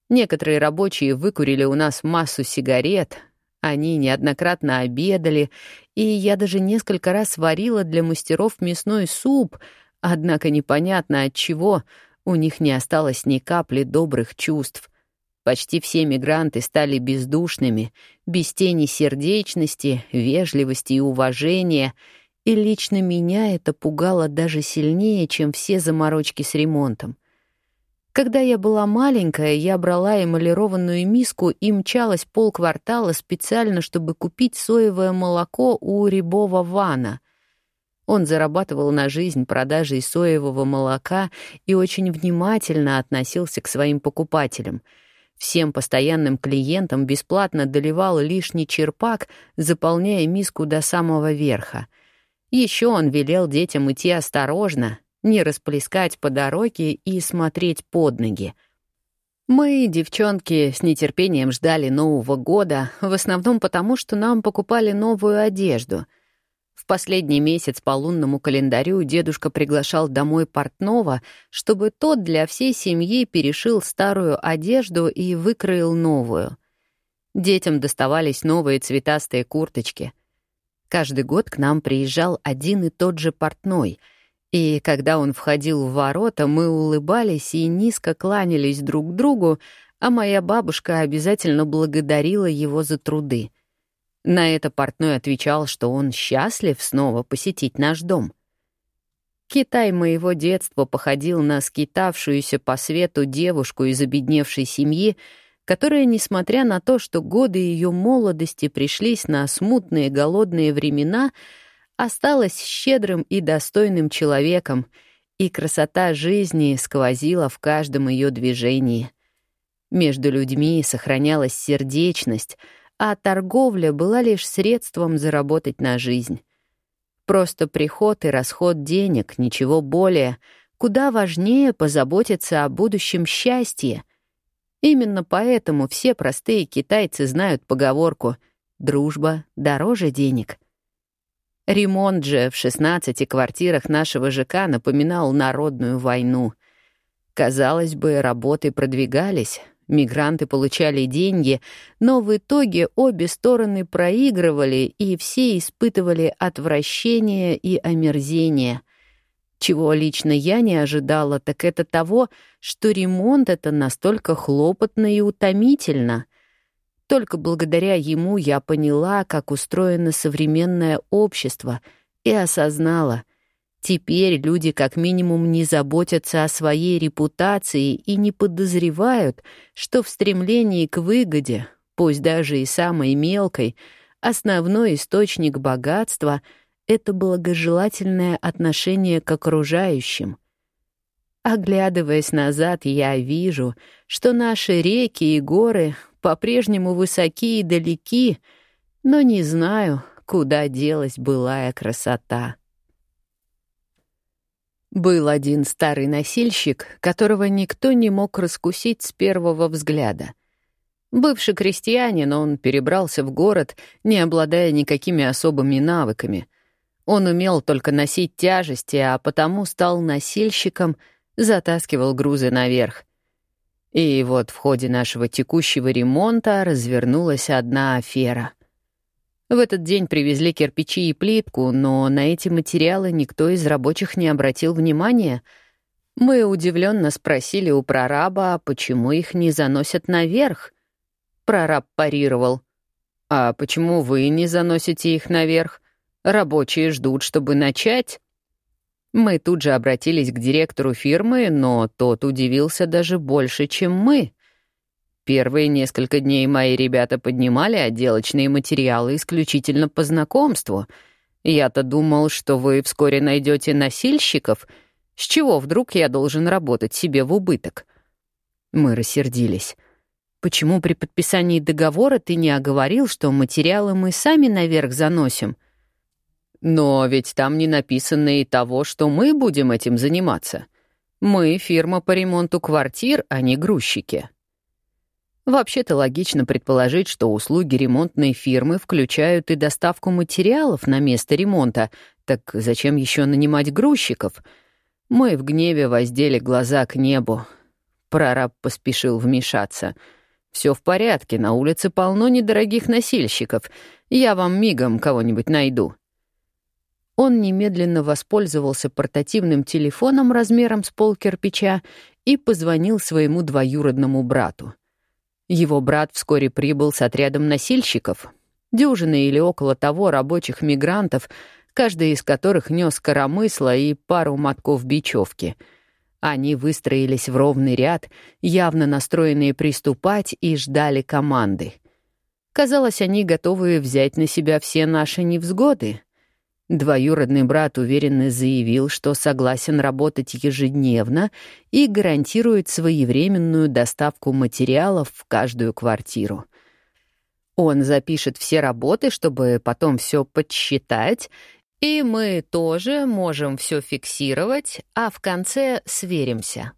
Некоторые рабочие выкурили у нас массу сигарет, они неоднократно обедали, и я даже несколько раз варила для мастеров мясной суп, однако непонятно от чего у них не осталось ни капли добрых чувств. Почти все мигранты стали бездушными, без тени сердечности, вежливости и уважения, и лично меня это пугало даже сильнее, чем все заморочки с ремонтом. Когда я была маленькая, я брала эмалированную миску и мчалась полквартала специально, чтобы купить соевое молоко у рябого Вана. Он зарабатывал на жизнь продажей соевого молока и очень внимательно относился к своим покупателям — Всем постоянным клиентам бесплатно доливал лишний черпак, заполняя миску до самого верха. Еще он велел детям идти осторожно, не расплескать по дороге и смотреть под ноги. Мы, девчонки, с нетерпением ждали Нового года, в основном потому, что нам покупали новую одежду — в последний месяц по лунному календарю дедушка приглашал домой портного, чтобы тот для всей семьи перешил старую одежду и выкроил новую. Детям доставались новые цветастые курточки. Каждый год к нам приезжал один и тот же портной, и когда он входил в ворота, мы улыбались и низко кланялись друг другу, а моя бабушка обязательно благодарила его за труды — на это портной отвечал, что он счастлив снова посетить наш дом. Китай моего детства походил на скитавшуюся по свету девушку из обедневшей семьи, которая, несмотря на то, что годы ее молодости пришлись на смутные голодные времена, осталась щедрым и достойным человеком, и красота жизни сквозила в каждом ее движении. Между людьми сохранялась сердечность, а торговля была лишь средством заработать на жизнь. Просто приход и расход денег, ничего более. Куда важнее позаботиться о будущем счастье. Именно поэтому все простые китайцы знают поговорку «дружба дороже денег». Ремонт же в 16 квартирах нашего ЖК напоминал народную войну. Казалось бы, работы продвигались, Мигранты получали деньги, но в итоге обе стороны проигрывали, и все испытывали отвращение и омерзение. Чего лично я не ожидала, так это того, что ремонт — это настолько хлопотно и утомительно. Только благодаря ему я поняла, как устроено современное общество, и осознала — Теперь люди как минимум не заботятся о своей репутации и не подозревают, что в стремлении к выгоде, пусть даже и самой мелкой, основной источник богатства — это благожелательное отношение к окружающим. Оглядываясь назад, я вижу, что наши реки и горы по-прежнему высоки и далеки, но не знаю, куда делась былая красота. Был один старый носильщик, которого никто не мог раскусить с первого взгляда. Бывший крестьянин, он перебрался в город, не обладая никакими особыми навыками. Он умел только носить тяжести, а потому стал носильщиком, затаскивал грузы наверх. И вот в ходе нашего текущего ремонта развернулась одна афера — в этот день привезли кирпичи и плитку, но на эти материалы никто из рабочих не обратил внимания. Мы удивленно спросили у прораба, почему их не заносят наверх. Прораб парировал. «А почему вы не заносите их наверх? Рабочие ждут, чтобы начать». Мы тут же обратились к директору фирмы, но тот удивился даже больше, чем мы. Первые несколько дней мои ребята поднимали отделочные материалы исключительно по знакомству. Я-то думал, что вы вскоре найдете носильщиков. С чего вдруг я должен работать себе в убыток? Мы рассердились. Почему при подписании договора ты не оговорил, что материалы мы сами наверх заносим? Но ведь там не написано и того, что мы будем этим заниматься. Мы — фирма по ремонту квартир, а не грузчики. Вообще-то логично предположить, что услуги ремонтной фирмы включают и доставку материалов на место ремонта. Так зачем еще нанимать грузчиков? Мы в гневе воздели глаза к небу. Прораб поспешил вмешаться. Все в порядке, на улице полно недорогих носильщиков. Я вам мигом кого-нибудь найду». Он немедленно воспользовался портативным телефоном размером с пол кирпича и позвонил своему двоюродному брату. Его брат вскоре прибыл с отрядом носильщиков, дюжины или около того рабочих мигрантов, каждый из которых нес коромысла и пару мотков бечевки. Они выстроились в ровный ряд, явно настроенные приступать, и ждали команды. Казалось, они готовы взять на себя все наши невзгоды — Двоюродный брат уверенно заявил, что согласен работать ежедневно и гарантирует своевременную доставку материалов в каждую квартиру. Он запишет все работы, чтобы потом все подсчитать, и мы тоже можем все фиксировать, а в конце сверимся.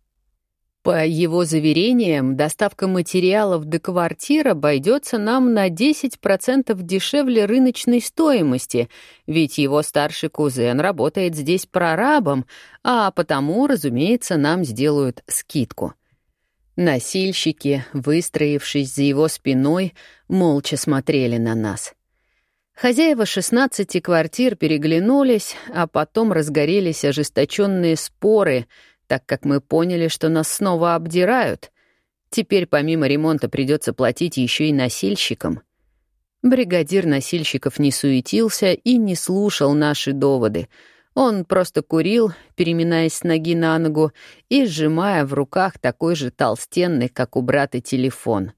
По его заверениям, доставка материалов до квартир обойдется нам на 10% дешевле рыночной стоимости, ведь его старший кузен работает здесь прорабом, а потому, разумеется, нам сделают скидку. Носильщики, выстроившись за его спиной, молча смотрели на нас. Хозяева 16 квартир переглянулись, а потом разгорелись ожесточенные споры — так как мы поняли, что нас снова обдирают. Теперь помимо ремонта придется платить еще и носильщикам. Бригадир носильщиков не суетился и не слушал наши доводы. Он просто курил, переминаясь с ноги на ногу и сжимая в руках такой же толстенный, как у брата, телефон.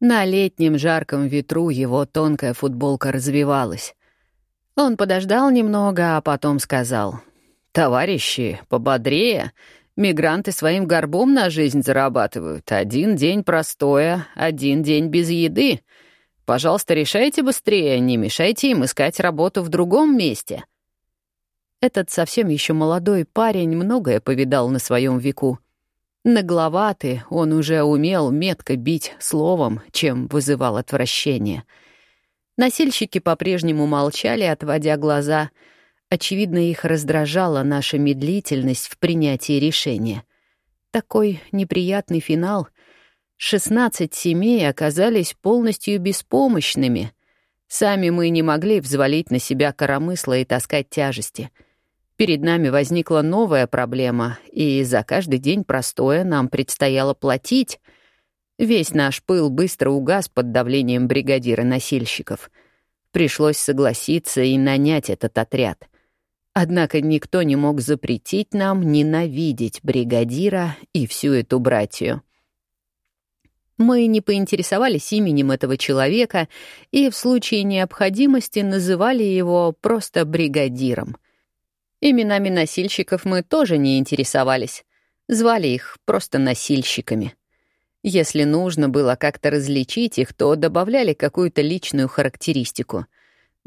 На летнем жарком ветру его тонкая футболка развивалась. Он подождал немного, а потом сказал. «Товарищи, пободрее. Мигранты своим горбом на жизнь зарабатывают. Один день простоя, один день без еды. Пожалуйста, решайте быстрее, не мешайте им искать работу в другом месте». Этот совсем еще молодой парень многое повидал на своем веку. Нагловатый он уже умел метко бить словом, чем вызывал отвращение. Носильщики по-прежнему молчали, отводя глаза. Очевидно, их раздражала наша медлительность в принятии решения. Такой неприятный финал. Шестнадцать семей оказались полностью беспомощными. Сами мы не могли взвалить на себя коромысло и таскать тяжести — Перед нами возникла новая проблема, и за каждый день простоя нам предстояло платить. Весь наш пыл быстро угас под давлением бригадира носильщиков. Пришлось согласиться и нанять этот отряд. Однако никто не мог запретить нам ненавидеть бригадира и всю эту братью. Мы не поинтересовались именем этого человека и в случае необходимости называли его просто бригадиром — Именами носильщиков мы тоже не интересовались. Звали их просто носильщиками. Если нужно было как-то различить их, то добавляли какую-то личную характеристику.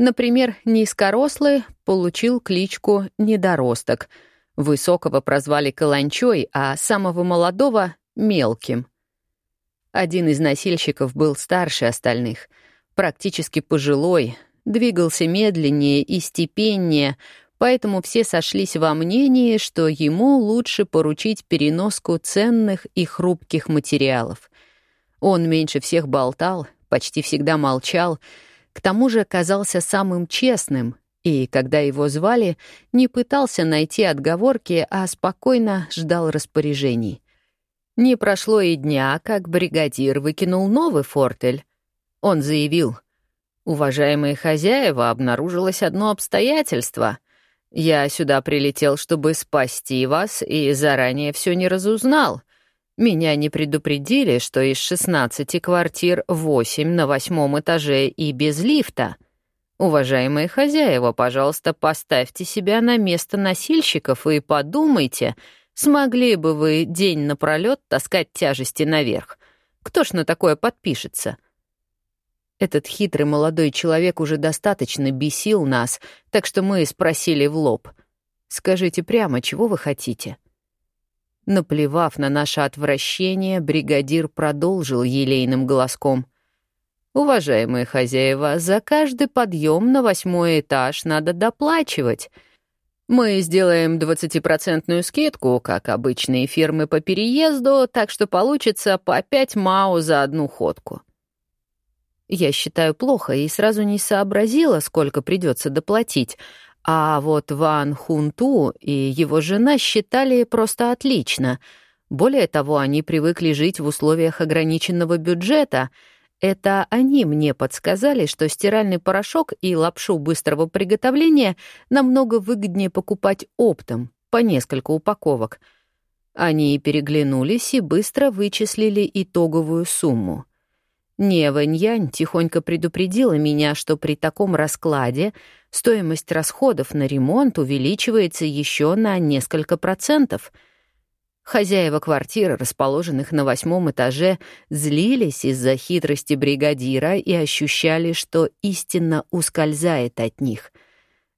Например, низкорослый получил кличку «недоросток», высокого прозвали «каланчой», а самого молодого — «мелким». Один из носильщиков был старше остальных, практически пожилой, двигался медленнее и степеннее, поэтому все сошлись во мнении, что ему лучше поручить переноску ценных и хрупких материалов. Он меньше всех болтал, почти всегда молчал, к тому же казался самым честным, и, когда его звали, не пытался найти отговорки, а спокойно ждал распоряжений. Не прошло и дня, как бригадир выкинул новый фортель. Он заявил, «Уважаемые хозяева, обнаружилось одно обстоятельство — я сюда прилетел, чтобы спасти вас, и заранее все не разузнал. Меня не предупредили, что из 16 квартир 8 на восьмом этаже и без лифта. Уважаемые хозяева, пожалуйста, поставьте себя на место носильщиков и подумайте, смогли бы вы день напролет таскать тяжести наверх. Кто ж на такое подпишется?» Этот хитрый молодой человек уже достаточно бесил нас, так что мы спросили в лоб. «Скажите прямо, чего вы хотите?» Наплевав на наше отвращение, бригадир продолжил елейным голоском. «Уважаемые хозяева, за каждый подъем на восьмой этаж надо доплачивать. Мы сделаем двадцатипроцентную скидку, как обычные фирмы по переезду, так что получится по пять мау за одну ходку. Я считаю плохо и сразу не сообразила, сколько придется доплатить. А вот Ван Хунту и его жена считали просто отлично. Более того, они привыкли жить в условиях ограниченного бюджета. Это они мне подсказали, что стиральный порошок и лапшу быстрого приготовления намного выгоднее покупать оптом, по несколько упаковок. Они переглянулись и быстро вычислили итоговую сумму — Нева Ньянь тихонько предупредила меня, что при таком раскладе стоимость расходов на ремонт увеличивается еще на несколько процентов. Хозяева квартир, расположенных на восьмом этаже, злились из-за хитрости бригадира и ощущали, что истинно ускользает от них.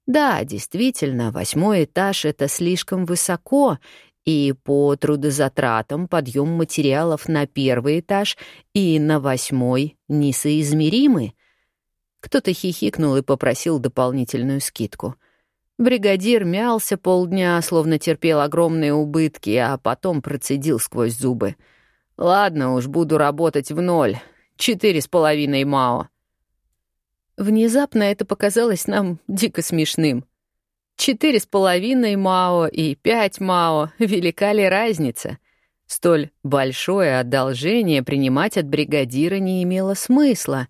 Да, действительно, восьмой этаж — это слишком высоко, и по трудозатратам подъем материалов на первый этаж и на восьмой несоизмеримы. Кто-то хихикнул и попросил дополнительную скидку. Бригадир мялся полдня, словно терпел огромные убытки, а потом процедил сквозь зубы. «Ладно уж, буду работать в ноль. Четыре с половиной мао». Внезапно это показалось нам дико смешным — Четыре с половиной мао и пять мао — велика ли разница? Столь большое одолжение принимать от бригадира не имело смысла,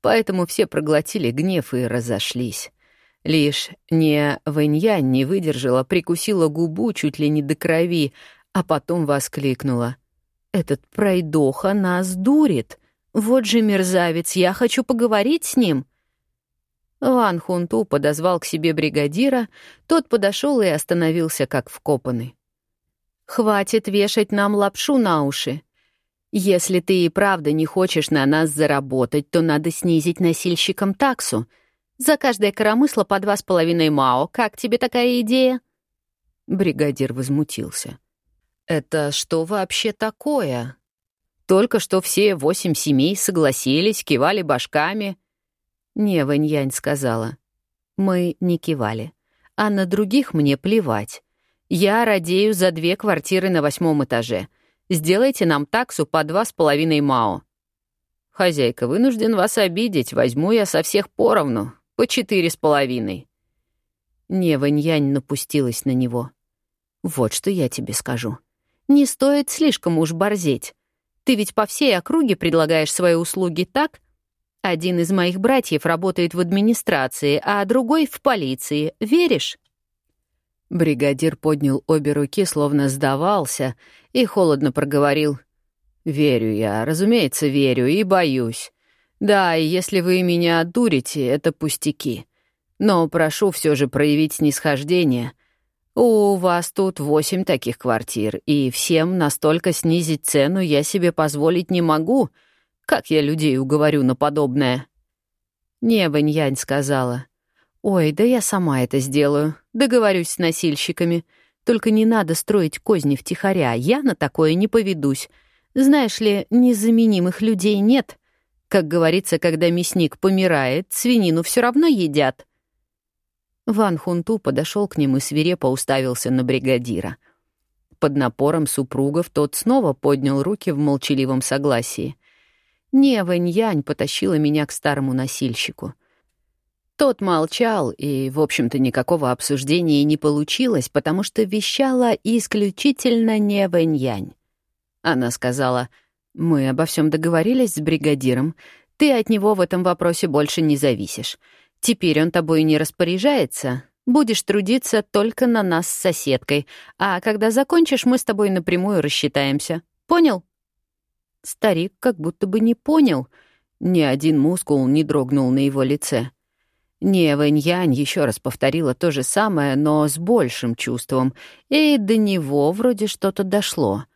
поэтому все проглотили гнев и разошлись. Лишь не Вэньянь не выдержала, прикусила губу чуть ли не до крови, а потом воскликнула. «Этот пройдоха нас дурит! Вот же мерзавец, я хочу поговорить с ним!» Ван Хунту подозвал к себе бригадира, тот подошел и остановился как вкопанный. «Хватит вешать нам лапшу на уши. Если ты и правда не хочешь на нас заработать, то надо снизить носильщикам таксу. За каждое коромысло по два с половиной мао. Как тебе такая идея?» Бригадир возмутился. «Это что вообще такое? Только что все восемь семей согласились, кивали башками». «Не, Вэньянь сказала. Мы не кивали. А на других мне плевать. Я радею за две квартиры на восьмом этаже — Сделайте нам таксу по два с половиной мао». «Хозяйка, вынужден вас обидеть. Возьму я со всех поровну. По четыре с половиной». Неваньянь напустилась на него. «Вот что я тебе скажу. Не стоит слишком уж борзеть. Ты ведь по всей округе предлагаешь свои услуги так? Один из моих братьев работает в администрации, а другой — в полиции. Веришь?» Бригадир поднял обе руки, словно сдавался, и холодно проговорил. «Верю я, разумеется, верю и боюсь. Да, и если вы меня отдурите, это пустяки. Но прошу все же проявить снисхождение. У вас тут восемь таких квартир, и всем настолько снизить цену я себе позволить не могу. Как я людей уговорю на подобное?» «Небо, Нянь сказала. «Ой, да я сама это сделаю. Договорюсь с носильщиками. Только не надо строить козни втихаря. Я на такое не поведусь. Знаешь ли, незаменимых людей нет. Как говорится, когда мясник помирает, свинину все равно едят». Ван Хунту подошел к ним и свирепо уставился на бригадира. Под напором супругов тот снова поднял руки в молчаливом согласии. Не Вэньянь потащила меня к старому носильщику — тот молчал, и, в общем-то, никакого обсуждения не получилось, потому что вещала исключительно не Вэньянь. Она сказала, «Мы обо всем договорились с бригадиром. Ты от него в этом вопросе больше не зависишь. Теперь он тобой не распоряжается. Будешь трудиться только на нас с соседкой, а когда закончишь, мы с тобой напрямую рассчитаемся. Понял?» Старик как будто бы не понял. Ни один мускул не дрогнул на его лице. Не, Вэньянь еще раз повторила то же самое, но с большим чувством, и до него вроде что-то дошло.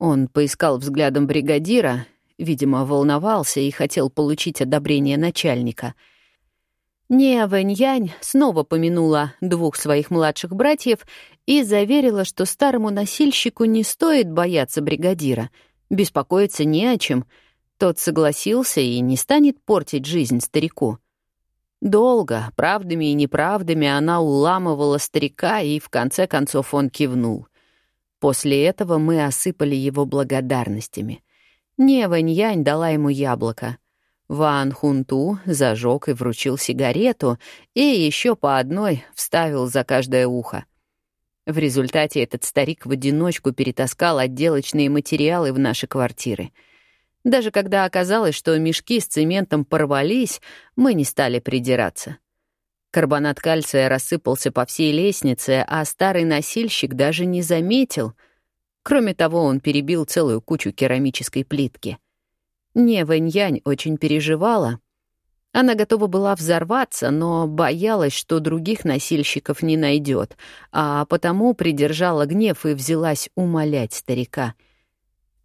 Он поискал взглядом бригадира, видимо, волновался и хотел получить одобрение начальника. Не, Вэньянь снова помянула двух своих младших братьев и заверила, что старому носильщику не стоит бояться бригадира, беспокоиться не о чем. Тот согласился и не станет портить жизнь старику. Долго, правдами и неправдами, она уламывала старика, и в конце концов он кивнул. После этого мы осыпали его благодарностями. Не Ваньянь дала ему яблоко. Ван Хунту зажег и вручил сигарету, и еще по одной вставил за каждое ухо. В результате этот старик в одиночку перетаскал отделочные материалы в наши квартиры — даже когда оказалось, что мешки с цементом порвались, мы не стали придираться. Карбонат кальция рассыпался по всей лестнице, а старый носильщик даже не заметил. Кроме того, он перебил целую кучу керамической плитки. Не Вэньянь очень переживала. Она готова была взорваться, но боялась, что других носильщиков не найдет, а потому придержала гнев и взялась умолять старика —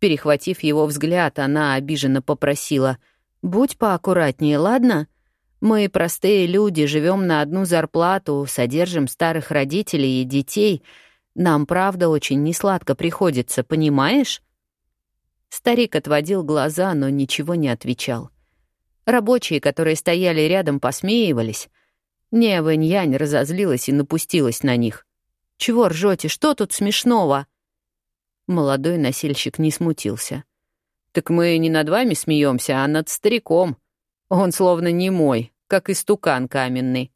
Перехватив его взгляд, она обиженно попросила. «Будь поаккуратнее, ладно? Мы, простые люди, живем на одну зарплату, содержим старых родителей и детей. Нам, правда, очень несладко приходится, понимаешь?» Старик отводил глаза, но ничего не отвечал. Рабочие, которые стояли рядом, посмеивались. Не Вэньянь разозлилась и напустилась на них. «Чего ржете? Что тут смешного?» Молодой носильщик не смутился. «Так мы не над вами смеемся, а над стариком. Он словно не мой, как истукан каменный».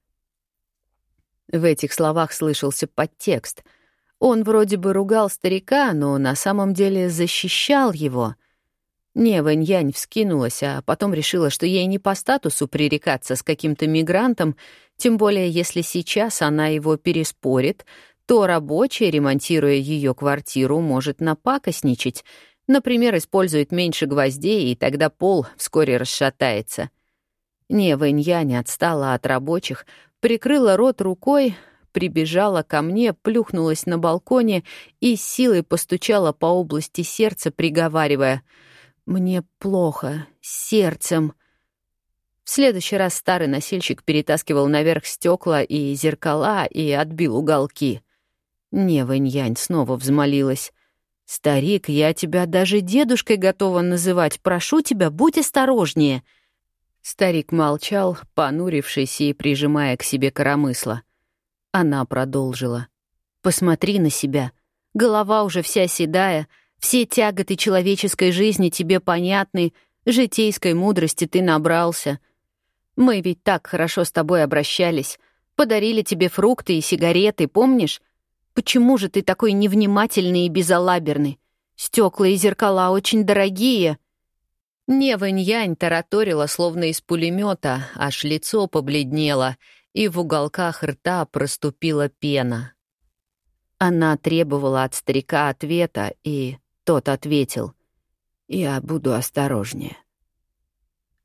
В этих словах слышался подтекст. Он вроде бы ругал старика, но на самом деле защищал его. Не, Вэньянь вскинулась, а потом решила, что ей не по статусу пререкаться с каким-то мигрантом, Тем более, если сейчас она его переспорит, то рабочий, ремонтируя ее квартиру, может напакостничать. Например, использует меньше гвоздей, и тогда пол вскоре расшатается. Нева Иньянь отстала от рабочих, прикрыла рот рукой, прибежала ко мне, плюхнулась на балконе и силой постучала по области сердца, приговаривая «Мне плохо, сердцем». В следующий раз старый носильщик перетаскивал наверх стекла и зеркала и отбил уголки. Нева Иньянь снова взмолилась. «Старик, я тебя даже дедушкой готова называть. Прошу тебя, будь осторожнее». Старик молчал, понурившись и прижимая к себе коромысла. Она продолжила. «Посмотри на себя. Голова уже вся седая, все тяготы человеческой жизни тебе понятны, житейской мудрости ты набрался. Мы ведь так хорошо с тобой обращались, подарили тебе фрукты и сигареты, помнишь? Почему же ты такой невнимательный и безалаберный? Стекла и зеркала очень дорогие». Невэнь-янь тараторила, словно из пулемета, аж лицо побледнело — и в уголках рта проступила пена. Она требовала от старика ответа, и тот ответил. «Я буду осторожнее».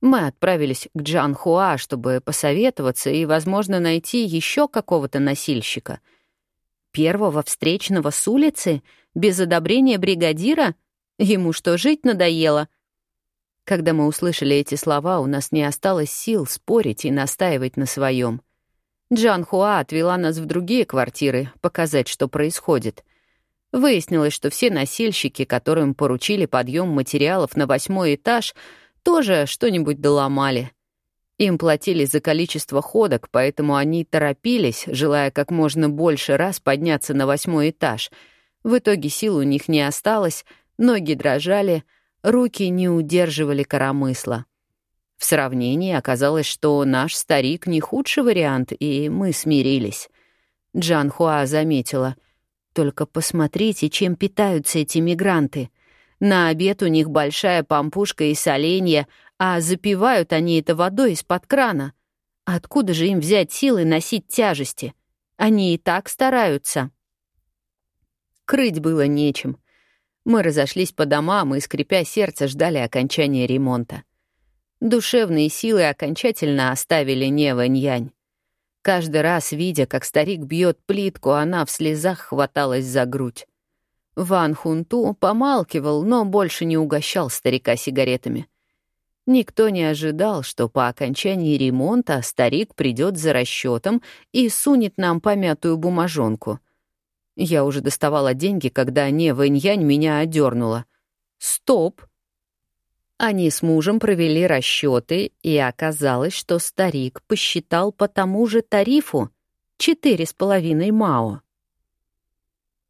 Мы отправились к Джан Хуа, чтобы посоветоваться и, возможно, найти еще какого-то носильщика. Первого встречного с улицы, без одобрения бригадира? Ему что, жить надоело? Когда мы услышали эти слова, у нас не осталось сил спорить и настаивать на своем. Джан Хуа отвела нас в другие квартиры, показать, что происходит. Выяснилось, что все носильщики, которым поручили подъем материалов на восьмой этаж, тоже что-нибудь доломали. Им платили за количество ходок, поэтому они торопились, желая как можно больше раз подняться на восьмой этаж. В итоге сил у них не осталось, ноги дрожали, руки не удерживали коромысла. В сравнении оказалось, что наш старик не худший вариант, и мы смирились. Джан Хуа заметила. «Только посмотрите, чем питаются эти мигранты. На обед у них большая пампушка и соленья, а запивают они это водой из-под крана. Откуда же им взять силы носить тяжести? Они и так стараются». Крыть было нечем. Мы разошлись по домам и, скрипя сердце, ждали окончания ремонта. Душевные силы окончательно оставили Нева Ньянь. Каждый раз, видя, как старик бьет плитку, она в слезах хваталась за грудь. Ван Хунту помалкивал, но больше не угощал старика сигаретами. Никто не ожидал, что по окончании ремонта старик придет за расчетом и сунет нам помятую бумажонку. Я уже доставала деньги, когда Нева Иньянь меня одернула. «Стоп!» Они с мужем провели расчеты, и оказалось, что старик посчитал по тому же тарифу четыре с половиной мао.